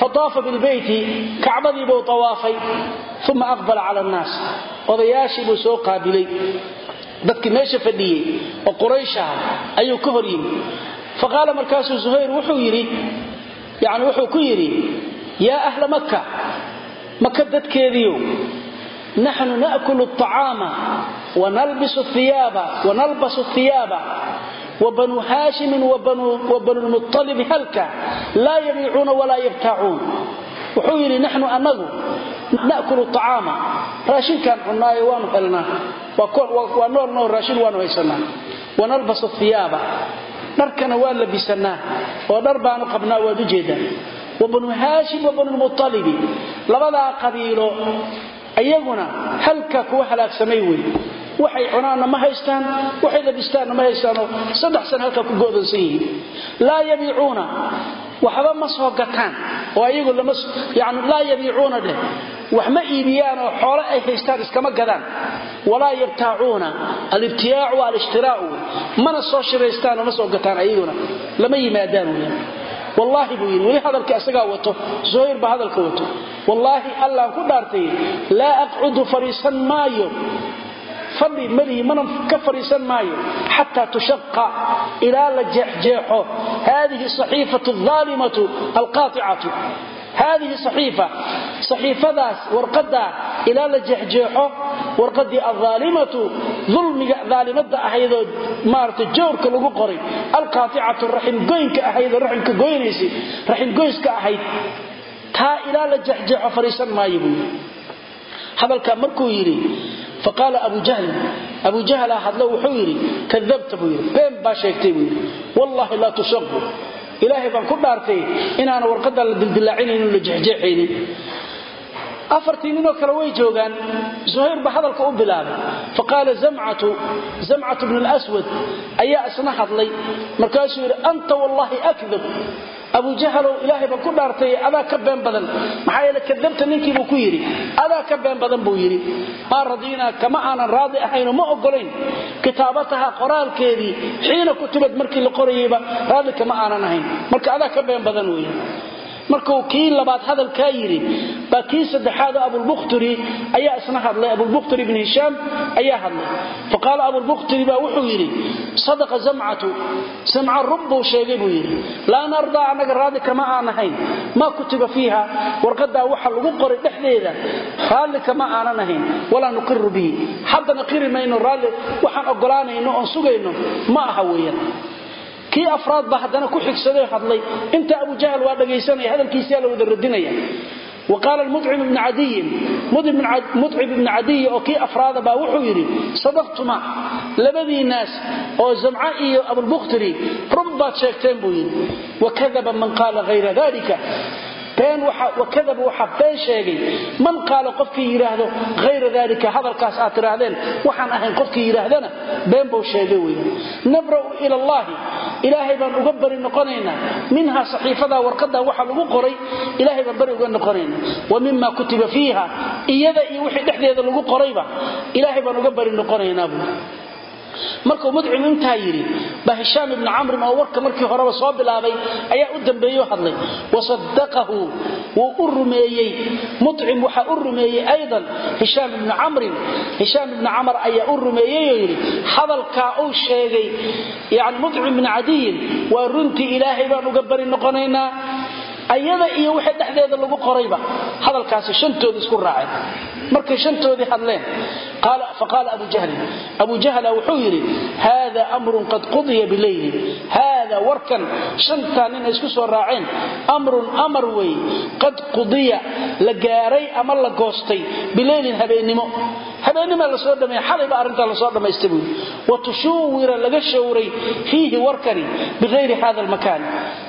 Fataafa bilbeyti kacbadii buu tawaafay uma aqbala cala annaas. Odayaashii buu soo qaabilay. Dadkii meesha fadhiyey oo quraysh ah ayuu ka hor yimi. Faqaala markaasuu zuhayr wuxuu yidhi yani wuxuu ku yidhi yaa ahla makka maka dadkeediiow naxnu naakulu acaama wanalbasu hiyaaba wabanuu haashimin wabanulmualibi halka laa yabiicuuna walaa yabtaacuun wuxuu yidhi naxnu anagu nakulu acaama raashinkaan cunnaayo waanu helnaa. Waa nool nool raashin waanu haysanaa wanalbasu hiyaaba dharkana waa labisanaa oo dhar baanu qabnaa waad u jeedaa wabanu haashim wabanulmualibi labadaa qabiilo ayaguna halka kuwa halaagsamay wey waxay cunaanna ma haystaan waxay labistaanna ma haystaanoo saddex sana halkaa ku go'doonsan yihiin. Laa yabiicuuna waxba ma soo gataan oo ayagu laa yabiicuuna dheh wax ma iibiyaan oo xoolo ay haystaan iskama gadaan. Walaa yabtaacuuna alibtiyaacu waa alishhtiraau mana soo shiraystaan oo ma soo gataan ayaguna lama yimaadaan weyaan wallaahi buu yidhi weli hadalkii asagaa wato zuhayr baa hadalka wato. Wallaahi allaan ku dhaartay laa aqcudu fariisan maayo fadhi malihi mana ka fariisan maayo xataa tushaqa ilaa la jeexjeexo. Haadihi saxiifatu aalimatu alqaaicatu haadihi saxiifa saxiifadaas warqadaa ilaa la jeexjeexo warqadii alaalimatu dulmiga daalimada ahaydoo maarata joorka lagu qoray alqaaicatu raximgoynka ahaydoo raximgoyska ahayd. Taa ilaa la jeexjeexo fariisan maayo buu yidhi. Hadalkaa markuu yidhi faqaala abu jahlin abu jahla hadlo wuxuu yidhi kadabta buu yidhi been baa sheegtay buu yidhi wallaahi laa tushaqu ilaahay baan ku dhaartay inaana warqadaa la dildilaacinaynin la jexjeexaynin afartii ninoo kale way joogaan. Zuhayr ba hadalka u bilaabay. Faqaala zamcatu bnu lswad ayaa isna hadlay? Markaasuu yidhi anta wallaahi akdab. Abu jahalow ilaahay baan ku dhaartay adaa ka been badan. Maxaa yeele kadabta ninkiibuu ku yidhi adaa ka been badan buu yidhi. Maa radiinaa kama aanan raadi ahaynoo ma ogolayn kitaabataha qoraalkeedii xiina kutubad markii la qorayayba raadi kama aanan ahayn. Marka adaa ka been badan weeye markuu kii labaad hadalkaa yidhi baa kii saddexaadoo abulbukhturi ayaa isna hadlay. Abulbukhturi ibn hishaam ayaa hadlay. Faqaala abulbukhturi baa wuxuu yidhi sadaqa zamcatu. Samca rub buu sheegay buu yidhi laa nardaa annaga raadi kama aan maa kutiba fiiha? Warqadaa waxa lagu qoray dhexdeeda. Raalli kama aanan ahayn. Walaa nuqiru bihi. Haddana qiri mayno raalli waxaan ogolaanayno oon sugayno. Ma aha weeyaan kii afraad ba haddana ku xigsaday hadlay. Inta abu jahl waa dhagaysanaya hadalkiisaa la wada radinaya. Wa qaala mucim ibnu cadiyin mucib ibnu cadiyi oo kii afraada baa wuxuu yidhi sadaqtuma labadii naas oo zamca iyo abulbukhtiri run baad sheegteen buu yidhi. Wakadaba man qaala hayra dalika wakadaba waxaa been sheegay. Man qaala qofkii yidhaahdo hayra dalika hadalkaas aad tidhaahdeen waxaan ahayn qofkii yidhaahdana been buu sheegay wey nabra'u ila allahi ilaahay baan uga bari noqonaynaa minha saxiifadaa warqadaa waxa lagu qoray ilaahay baan bari uga noqonaynaa wa mima kutiba fiiha iyada iyo wixii dhexdeeda lagu qorayba ilaahay baan uga bari noqonaynaa buu markuu mudcim intaa yidhi baa hishaam ibni camrin oo warka markii horeba soo bilaabay ayaa u dambeeyo hadlay. Wasadaqahu wuu u rumeeyey. Mucim waxaa u rumeeyey aydan hishaam ibni camrin hishaam ibni camar ayaa u rumeeyeyoo yidhi hadalkaa uu sheegay yani mucim ibni cadiyin waa runtii ilaahay baan uga bari noqonaynaa ayada iyo wixii dhexdeeda lagu qorayba hadalkaasi shantoodii isku raaceen. Markay shantoodii hadleen faqaala abu jahlin abu jahla wuxuu yidhi haada amrun qad qudiya bileyli haada warkan shantaa nin ay isku soo raaceen amrun amar wey qad qudiya la gaaray ama la goostay bileylin habeennimo habeennimaa la soo dhameey xalayba arrintaa la soo dhammaystay buui wa tushuwira laga showray fiihi warkani biayri hada lmakaan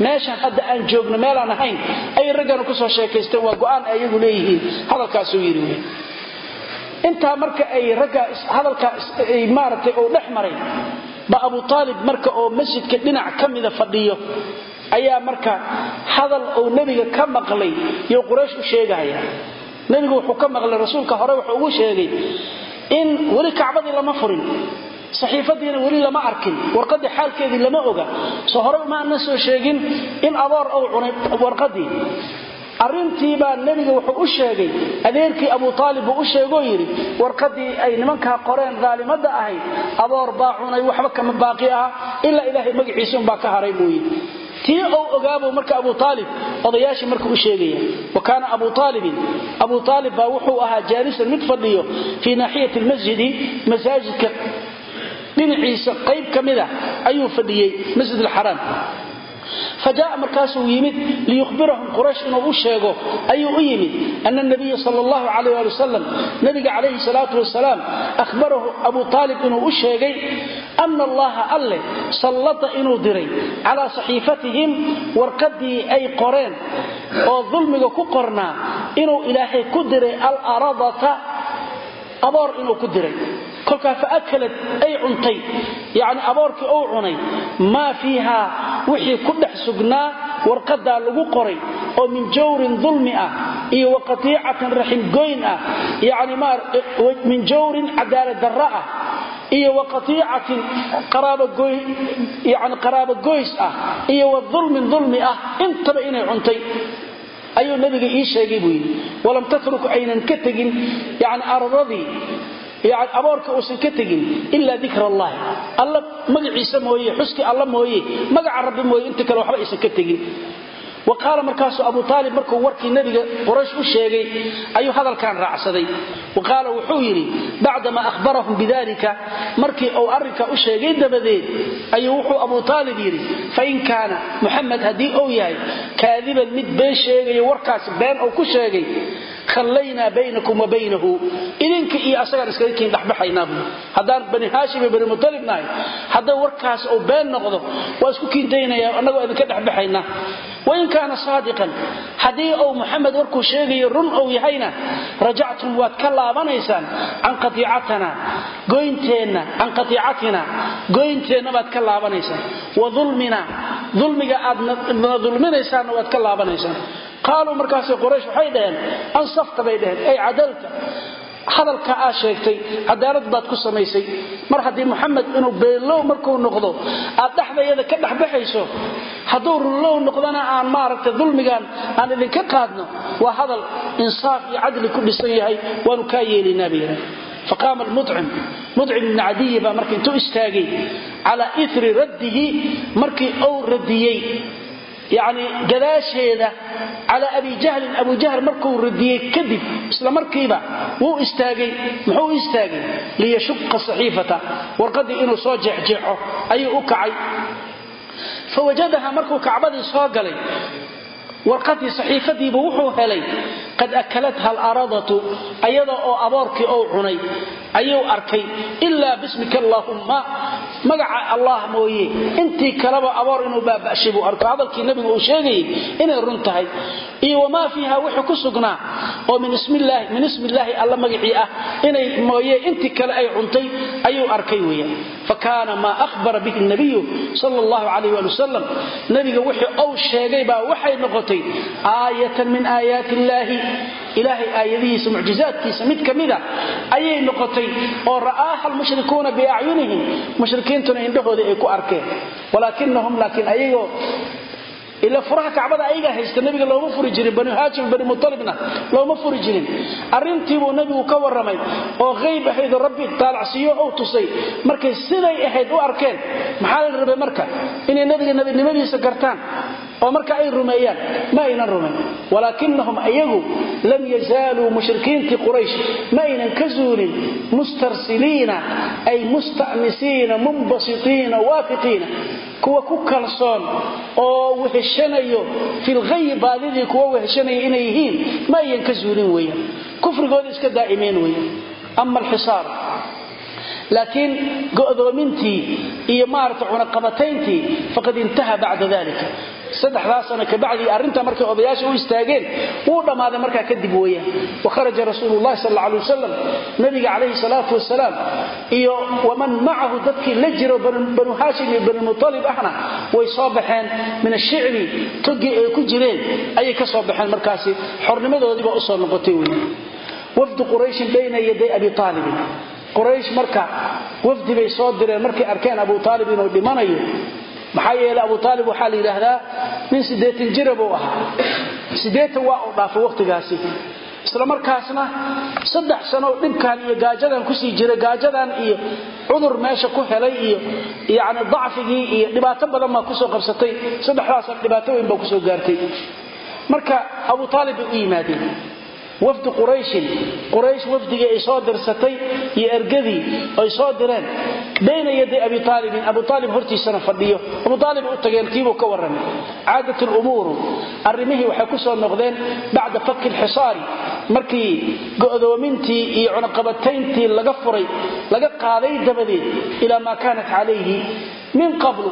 meeshan hadda aan joogno meelaan ahayn ay ragganu sheekaysteen hadalkaasuu yidhi wy intaa marka ay ragga hadalkaa maaragtay uu dhex maray ba abu aalib marka oo masjidka dhinac ka mida fadhiyo ayaa marka hadal uu nebiga ka maqlay yo quraysh u sheegaya. Nebigu wuxuu ka maqlay rasuulka hore wuxuu ugu sheegay in weli kacbadii lama furin saxiifadiina weli lama arkin warqadii xaalkeedii lama oga. Soo hore maana soo sheegin in aboor ou cunay warqadii arrintii baa nebiga wuxuu u sheegay adeerkii abu aalib buu u sheegoo yidhi warqadii ay nimankaa qoreen daalimada ahayd aboor baa cunay waxba kama baaqi aha ilaa ilaahay magaciisunbaa ka haray buu yidhi. Tii ou ogaabuu marka abu aalib odayaashii marka u sheegaya wa kaana abu aalibin abu aalib baa wuxuu ahaa jaalisan mid fadhiyo fii naaxiyati lmasjidi masaajidka dhinaciisa qayb ka mida ayuu fadhiyey masjid alxaraam fajaa markaasuu yimid liyuhbirahum quraysh inuu u sheego ayuu u yimid ana nabiya sal llahu alayh ali wasalam nabiga calayhi salaatu wasalaam ahbarahu abu aalib inuu u sheegay ana allaha alle sallada inuu diray calaa saxiifatihim warkadii ay qoreen oo dulmiga ku qornaa inuu ilaahay ku diray alaradata aboor inuu ku diray kolkaa faakalat ay cuntay. Yani aboorkii ou cunay. Maa fiiha wixii ku dhex sugnaa warqadaa lagu qoray oo min jawrin dulmi ah iyo waqatiicatin raximgoyn ah. Yani min jawrin cadaalad darra ah iyo waqatiicatin yani qaraabogoys ah iyo wadulmin dulmi ah. Intaba inay cuntay. Ayuu nabiga ii sheegay buu walam tatruk aynan ka tegin. Yani yani aboorka uusan ka tegin ilaa dikr allahi alla magaciisa mooye xuski alla mooye magaca rabbi mooye inta kale waxba aysan ka tegin. Wa qaala markaasuu abu aalib markuu warkii nabiga quraysh u sheegay ayuu hadalkan raacsaday. Wa qaala wuxuu yidhi bacdama ahbarahum bidalika markii uu arrinka u sheegay dabadeed ayuu wuxuu abu aalib yidhi fain kaana muxamed haddii uu yahay kaadiban mid been sheegayo warkaas been uu ku sheegay khallaynaa baynakum wa baynahu. Idinka iyo asagaan iskaga kiin dhexbaxaynaa buu. Haddaan bani haashim iyo bani mutalib nahay hadday warkaas uu been noqdo waa isku kiindaynaya annagoo idinka dhexbaxaynaa wain kaana saadiqan haddii uu muxamed warkuu sheegayo run uu yahayna rajactum waad ka laabanaysaan can qatiicatana goynteenna can qatiicatina goynteenna baad ka laabanaysaan. Wa dulmina dulmiga aad qaaluu markaas quraysh waxay dhaheen ansafta bay dhaheen ay cadalta hadalka aa sheegtay cadaalad baad ku samaysay. Mar haddii muxamed inuu beenlow markuu noqdo aad dhexdayada ka dhexbaxayso hadduu runlow noqdana aan maaragtay dulmigan aan idinka qaadno waa hadal insaaf iyo cadli ku dhisan yahay waanu kaa yeelinaa bay yidhahen faqaama almudcim mudcim ibni cadiyi baa marka intuu istaagay calaa iri raddihi markii uu radiyey yani gadaasheeda calaa abi jahlin abu jahl markuu radiyey kadib isla markiiba wuu istaagay muxuu u istaagay? Liyashuqa saxiifata warqadii inuu soo jeexjeexo ayuu u kacay. Fawajadaha markuu kacbadii soo galay warqadii saxiifadiibu wuxuu helay qad akalatha alaradatu ayada oo aboorkii ou cunay ayuu arkay ilaa bismika allaahumma magaca allah mooye intii kaleba aboor inuu baaba'shay buu arko hadalkii nabigu uu sheegayay inay run tahay. Iyo wamaa fiiha wixii ku sugnaa oo min ismillaahi alla magacii ah inay mooye intii kale ay cuntay ayuu arkay weeyaan. Fakaana maa ahbara bihi nabiyu sal allahu calayh waali wasalam nabiga wixii ou sheegay baa waxay noqotay aayatan min aayaati illaahi ilaahay aayadihiisa mucjizaadkiisa mid ka mida ayay noqotay oo ra'aaha almushrikuuna biacyunihim mushrikiintuna indhahooda ay ku arkeen. Walaakinahum laakiin ayagoo ila furaha kacbada ayagaa haysta nabiga looma furi jirin bani haashim bani mutalibna looma furi jirin. Arrintiibuu nabigu ka warramay oo qayb ahaydoo rabbi taalacsiiyo ou tusay. Markay siday ahayd u arkeen maxaa la rabay marka? Inay nabiga nabinimadiisa gartaan oo marka ay rumeeyaan ma aynan rumayn walaakinahum ayagu lam yazaaluu mushrikiintii quraysh ma aynan ka zuulin. Mustarsiliina ay musta'nisiina munbasitiina waafiqiina kuwa ku kalsoon oo weheshanayo filghayi baadidii kuwa weheshanaya inay yihiin ma ayan ka zuulin weeyaan kufrigooda iska daa'imeen weeyaan ama alxisaar. Laakiin go'doomintii iyo maarata cunaqabatayntii faqad intaha bacda dalika saddexdaa sano kabacdii arrinta markay odayaasha u istaageen wuu dhammaaday markaa kadib weeyaan. Wakharaja rasuulu llahi sal alla alay wasalam nabiga calayhi salaatu wasalaam iyo waman macahu dadkii la jiro banu haashim iyo bani mutalib ahna way soo baxeen. Min ashicbi togii ay ku jireen ayay ka soo baxeen markaasi. Xornimadoodiiba u soo noqotay wey wafdu qurayshin bayna yaday abi aalibin quraysh marka wafdi bay soo direen. Markay arkeen abu aalib inuu dhimanayo maxaa yeele abu aalib waxaa la yidhaahdaa nin siddeetan jira buu ahaa. Siddeetan waa uu dhaafay wakhtigaasi isla markaasna saddex sano dhibkan iyo gaajadan ku sii jira gaajadan iyo cudur meesha ku helay iyo yani dacfigii iyo dhibaato badan baa ku soo qabsatay. Saddexdaasa dhibaato weyn baa ku soo gaartay. Marka abu aalib bay u yimaadeen wafdi qurayshin quraysh wafdigii ay soo dirsatay iyo ergadii ay soo direen. Bayna yaday abi aalibin abu aalib hortiisana fadhiyo. Abu aalib u tageen kiibuu ka warramay. Caadat lumuuru arrimihii waxay ku soo noqdeen bacda fakki lxisaari markii go'doomintii iyo cunaqabatayntii laga furay laga qaaday dabadeed ilaa maa kaanat calayhi min qablu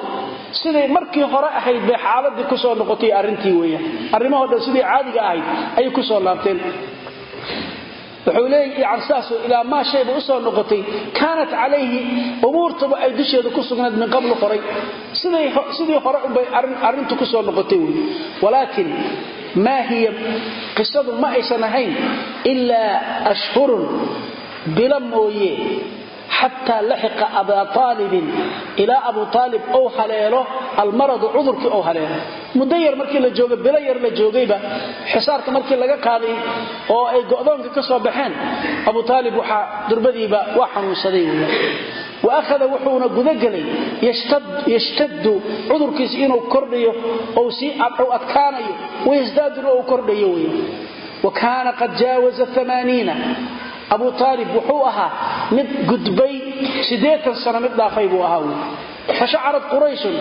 siday markii hore ahayd bay xaaladii ku soo noqotay arrintii weeyaan. Arrimahoo dhan sidii caadiga ahayd ayay ku soo laabteen wuxuu leeyahy yani saasoo ilaa maa shayba u soo noqotay. Kaanat calayhi umuurtaba ay dusheeda ku sugnayd min qablu horay sidii hore unbay arrintu ku soo noqotay wey walaakin maa hiya qisadu ma aysan ahayn ilaa ashhurun bila mooye xataa laxiqa abaa aalibin ilaa abu aalib ou haleelo almaradu cudurkii ou haleelo. Muddo yar markii la jooga bilo yar la joogayba xisaarka markii laga qaaday oo ay go'doonka ka soo baxeen abu aalib waxaa durbadiiba waa xanuunsaday. Wy wa ahada wuxuuna gudagelay yashtaddu cudurkiisi inuu kordhayo ou sii adkaanayo wayasdaaduna ou abu aalib wuxuu ahaa mid gudbay siddeetan sano mid dhaafay buu ahaa fashacarat qurayshun.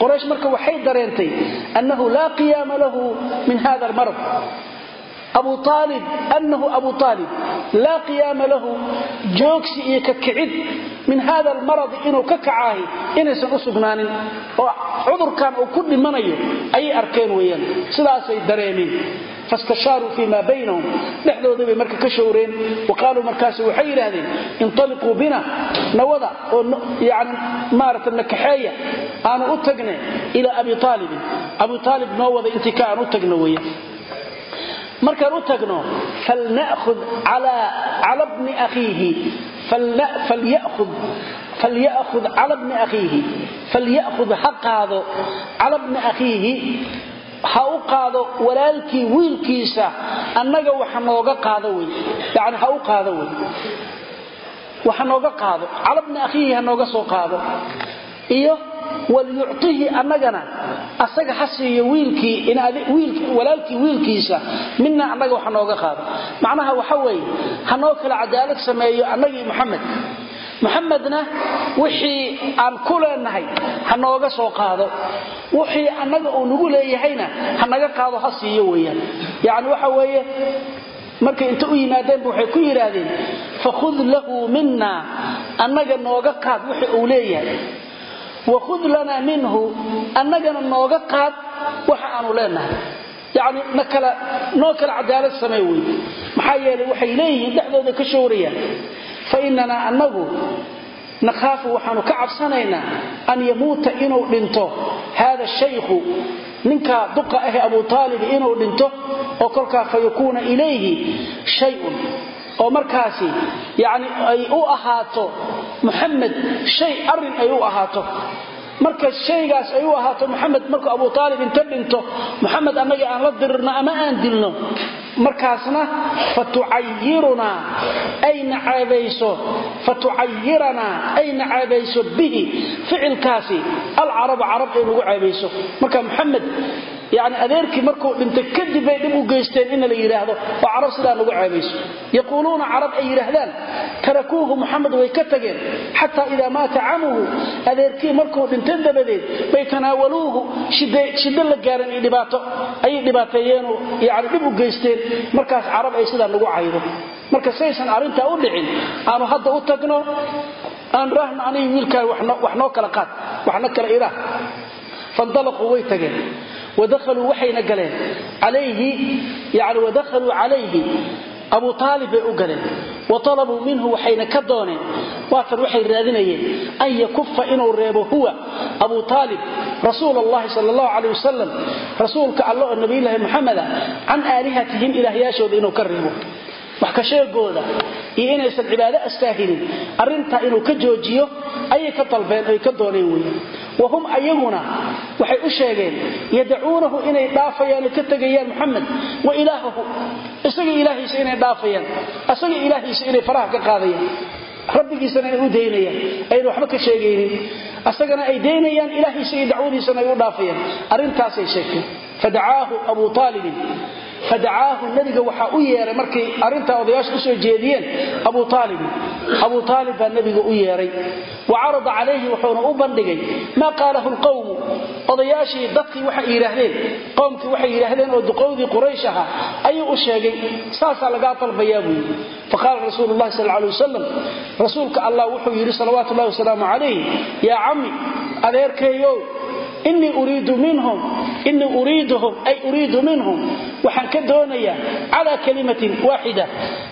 Quraysh marka waxay dareentay annahu laa qiyaama lahu min hada almarad. Abu aalib annahu abu aalib laa qiyaama lahu joogsi iyo ka kicid min hada almaradi inuu ka kacaahi inaysan u sugnaanin oo cudurkan uu ku dhimanayo ayay arkeen weeyaan. Sidaasay dareemeen fastashaaruu fii maa baynahum dhexdoodii bay marka ka showreen wa qaaluu markaas waxay yidhaahdeen intaliquu bina nawada oo yani maarata nakaxeeya aanu u tagne ilaa abi aalibin abu aalib noo wada intii ka aan u tagno weya markaan u tagno falna'ud cala bni akhiihi qaado cala bni akhiihi ha u qaado walaalkii wiilkiisa annaga waxa nooga qaado wey yani ha u qaado wey waxa nooga qaado. Cala akhiihi ha nooga soo qaado. Iyo walyuctihi annagana asaga ha siiyo walaalkii wiilkiisa mina annaga waxa nooga qaado. Macnaha waxa weeye ha noo kala cadaalad sameeyo annagii muxamed muxamedna wixii aan ku leenahay ha nooga soo qaado. Wixii annaga uu nagu leeyahayna ha naga qaado ha siiyo weyaan yani waxa weeye markay inta u yimaadeenba waxay ku yidhaahdeen fakhud lahu mina annaga nooga qaad wixii uu leeyahay. Wakhud lanaa minhu annagana nooga qaad waxa aanu leenahay. Yani noo kala cadaalad samey wey maxaa yeelay waxay leeyihiin dhexdooda ka showrayaan fa inanaa annagu nakhaafu waxaanu ka cabsanaynaa an yamuuta inuu dhinto haada shaykhu ninkaa duqa ahe abu aalib inuu dhinto oo kolkaa fa yakuuna ilayhi shayun. Oo markaasi yani ay u ahaato muxamed shay arrin ay u ahaato marka shaygaas ay u ahaato muxamed markuu abu aalib inta dhinto muxamed annaga aan la dirirno ama aan dilno markaasna fatucayirunaa ay nacaabayso fatucayiranaa ay nacaabayso bihi ficilkaasi alcarabu carab ay nagu caabayso marka muxamed yani adeerkii markuu dhintay kadib bay dhib u geysteen in la yidhaahdo oo carab sidaa nagu caabayso yaquuluuna carab ay yidhaahdaan tarakuuhu muxamed way ka tageen. Xataa idaa maata camuhu adeerkii markuu dhintay dabadeed bay tanaawaluuhu shiddo la gaaran iyo dhibaato. Ayay dhibaateeyeenoo yani dhib u geysteen. Markaas carab ay sidaa nagu caydo marka saysan arrintaa u dhicin aanu hadda u tagno aan rahno aniga wiilkaan wadahaluu waxayna galeen wadakhaluu calayhi abu aalib bay u galeen wa talabuu minhu waxayna ka dooneen waatan waxay raadinayeen an yakufa inuu reebo huwa abu aalib rasuul allahi sal allahu caleh wasalam rasuulka alle oo nabiyulaahi muxameda can aalihatihim ilaahyaashooda inuu ka reebo wax inaysan cibaado astaahilin arrintaa inuu ka joojiyo ayay ka dalbeen oy ka dooneen wey wahum ayaguna waxay u sheegeen yadacuunahu inay dhaafayaan oo ka tegayaan muxamed wa ilaahahu isaga ilaahiisa inay dhaafayaan isaga ilaahiisa inay faraha ka qaadayaan rabbigiisana inay u daynayaan ayna waxba ka sheegaynin asagana ay daynayaan ilaahiisa iyo dacwadiisana ay u dhaafayaan arrintaasay sheegteen fadacaahu abu aalibin fadacaahu nabiga waxaa u yeeray markay arintaa odayaasha u soo jeediyeen abu aalibin abu aalib baa u yeeray. Wa carada calayhi wuxuuna u bandhigay maa qaalahu lqowmu odayaashii dadkii waxay yidhaahdeen qowmkii waxay yidhaahdeen oo duqowdii quraysh ahaa ayuu u sheegay saasaa lagaa dalbayaa buu yidhi. Faqaala rasuulu llahi sal rasuulka allah wuxuu yidhi salawaatu llahi wasalaamu calayh yaa cammi adeerkeeyow inii uriidu minhum. Inii uriiduhum ay uriidu minhum. Waxaan ka doonayaa calaa kalimatin waaxida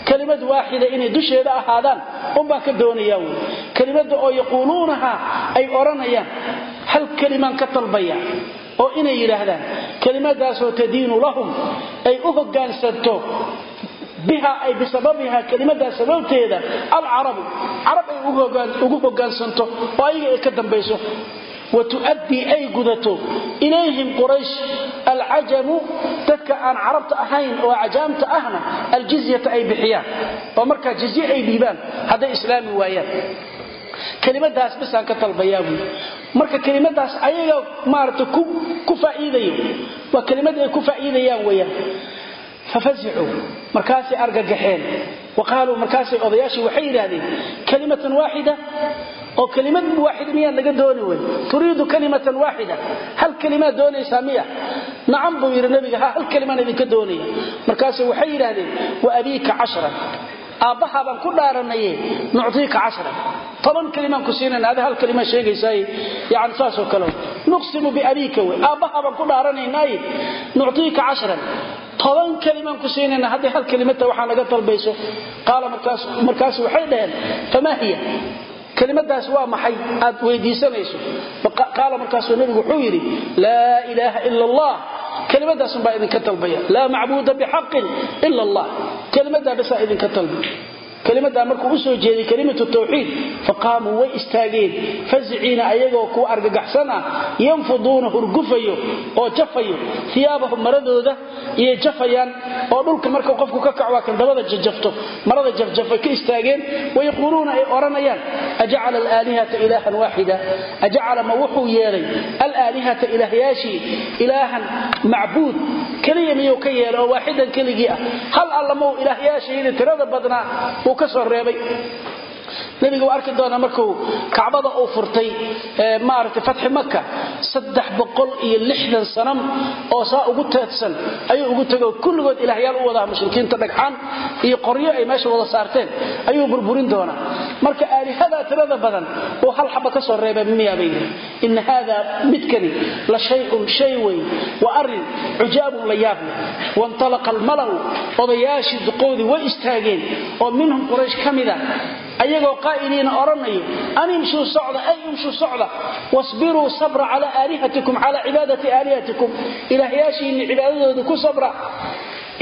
kalimad waaxida inay dusheeda ahaadaan unbaan ka doonayaa wy kelimada oo yaquuluunaha ay odhanayaan hal kelimaan ka dalbaya oo inay yidhaahdaan kelimadaasoo tadiinu lahum ay u hogaansanto biha ay bisababiha kelimadaa sababteeda alcarabu carab ay ugu hogaansanto oo ayaga ay ka dambayso watu'addii ay gudato ilayhim quraysh. Alcajamu dadka aan carabta ahayn oo cajaamta ahna aljizyata ay bixiyaan. Oo markaa jizye ay dhiibaan hadday islaami waayaan. Kelimadaas bisaan ka talbayaa buui marka kelimadaas ayaga maarata ku faa'iidayo waa kelimad ay ku faa'iidayaan weyaan fafazicuu markaasay argagaxeen. Wa qaaluu markaasay odayaashii waxay oo kelimad waaxid miyaad naga dooni wey turiidu kalimatan waaxida hal kelimaad doonaysaa miya? Nacam buu yidhi nabiga ha hal kelimaan idinka doonaya markaase waxay yidhaahdeen wa abiika cashran. Aabbahaa baan ku dhaaranaye nuctiika cashran. Toban kelimaan ku siinayna ada hal kelimaa sheegaysaay yani saasoo kale. Nuqsimu biabiika wey aabbahaa baan ku dhaaranaynaaye nuctiika cashran. Toban kelimaan ku siinayna hadday hal kelimata waxaa naga dalbayso. Qaala markaasu waxay dhaheen famaa hiya kelimadaas waa maxay? Aad weydiisanayso qaala markaasuu nabigu wuxuu yidhi laa ilaaha ila allah. Kelimadaasum baa idinka dalbaya laa macbuuda bixaqin ila allah. Kelimadaa basaa idinka dalbay kelimadaa markuu u soo jeeday kelimatu tawxiid faqaamuu way istaageen faziciina ayagoo kuwa argagaxsan ah yanfuduuna hurgufayo oo jafayo iyaabahum maradooda iyay jafayaan oo dhulka marka qofku ka kac waa kan dabada jajafto marada jafjafay ka istaageen wayaquuluuna ay odhanayaan ajacala alaalihata ilaahan waaxida ajacala ma wuxuu yeelay alaalihata ilaahyaashii ilaahan macbuud keliya miyuu ka yeelay oo waaxidan keligii ah. Hal alla mau ilaahyaashayda tirada badnaa uu ka soo reebay nabiga waa arki doonaa markuu kacbada uu furtay maaragtay fatxi maka sanam oo saa ugu teedsan ayuu ugu tego kulligood ilaahyaal u wadaa mushrikiinta dhagxaan iyo qoryo ay meesha wada saarteen ayuu burburin doonaa. Marka aalihadaa tirada badan uu hal xaba ka soo reebay miyaabay yidhi ina haada midkani la shayun shay weyn wa arrin cujaabun la yaab leh. Wantalaqa almalau odayaashii duqowdii way istaageen oo minhum quraysh ka mida ayagoo qaa'iliina odhanayo an imshuu socda ay imshuu socda wasbiruu sabra calaa aalihatikum calaa cibaadati aalihatikum. Ilaahyaashiinni cibaadadooda ku sabra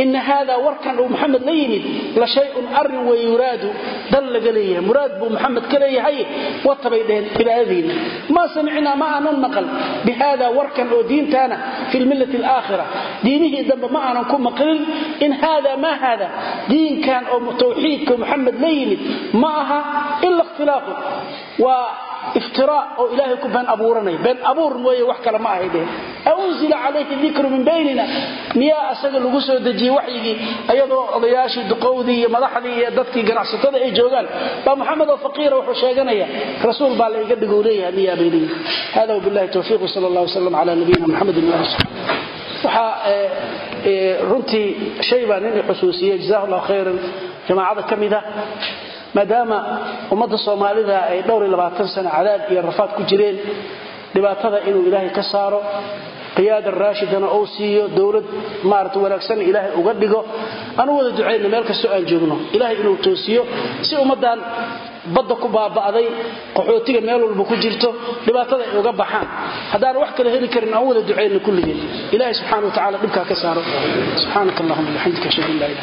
ina haada warkan uu maxamed la yimid la shayun arrin wey yuraadu dan laga leeyahay muraad buu maxamed ka leeyahay watabay dheheen cibaadadiinna maa samicnaa ma aanan maqal bi haada warkan oo diintaana fi lmillati alaakhira diinihii dambe ma aanan ku maqlin in haada maa haada diinkan iftiraa oo ilaahay ku been abuuranaya been abuur mooye wax kale ma ahay dheheen aunzila calayhi dikru min baynina. Miyaa asaga lagu soo dejiyey waxyigii? Ayadoo odayaashii duqowdii iyo madaxdii iyo dadkii ganacsatada ay joogaan. Baa maxamed oo faqiira wuxuu sheeganaya rasuul baa la iga dhigou leeyahay miyaa bay leeyihi hada wabillahi towfiiq wsala allah wasalam cala nabiyina muxamedin waali waxaa runtii shay baa nin i xusuusiyey jazahu llahu khayran. Jamaacada ka mid ah maadaama ummadda soomaalida ay dhowr iyo labaatan sano cadaab iyo rafaad ku jireen dhibaatada inuu ilaahay ka saaro qiyaada raashidana ou siiyo dowlad maarata wanaagsan ilaahay uga dhigo anu wada ducayna meel kastoo aan joogno. Ilaahay inuu toosiyo si ummaddan badda ku baaba'day qaxootiga meel walba ku jirto dhibaatada ay uga baxaan. Haddaan wax kale heli karin aan wada ducayna kulligeen ilaahay subxana wa tacala dhibkaa ka saaro. Subxaanaka allahuma bixamdika ashhadu an laa ilaha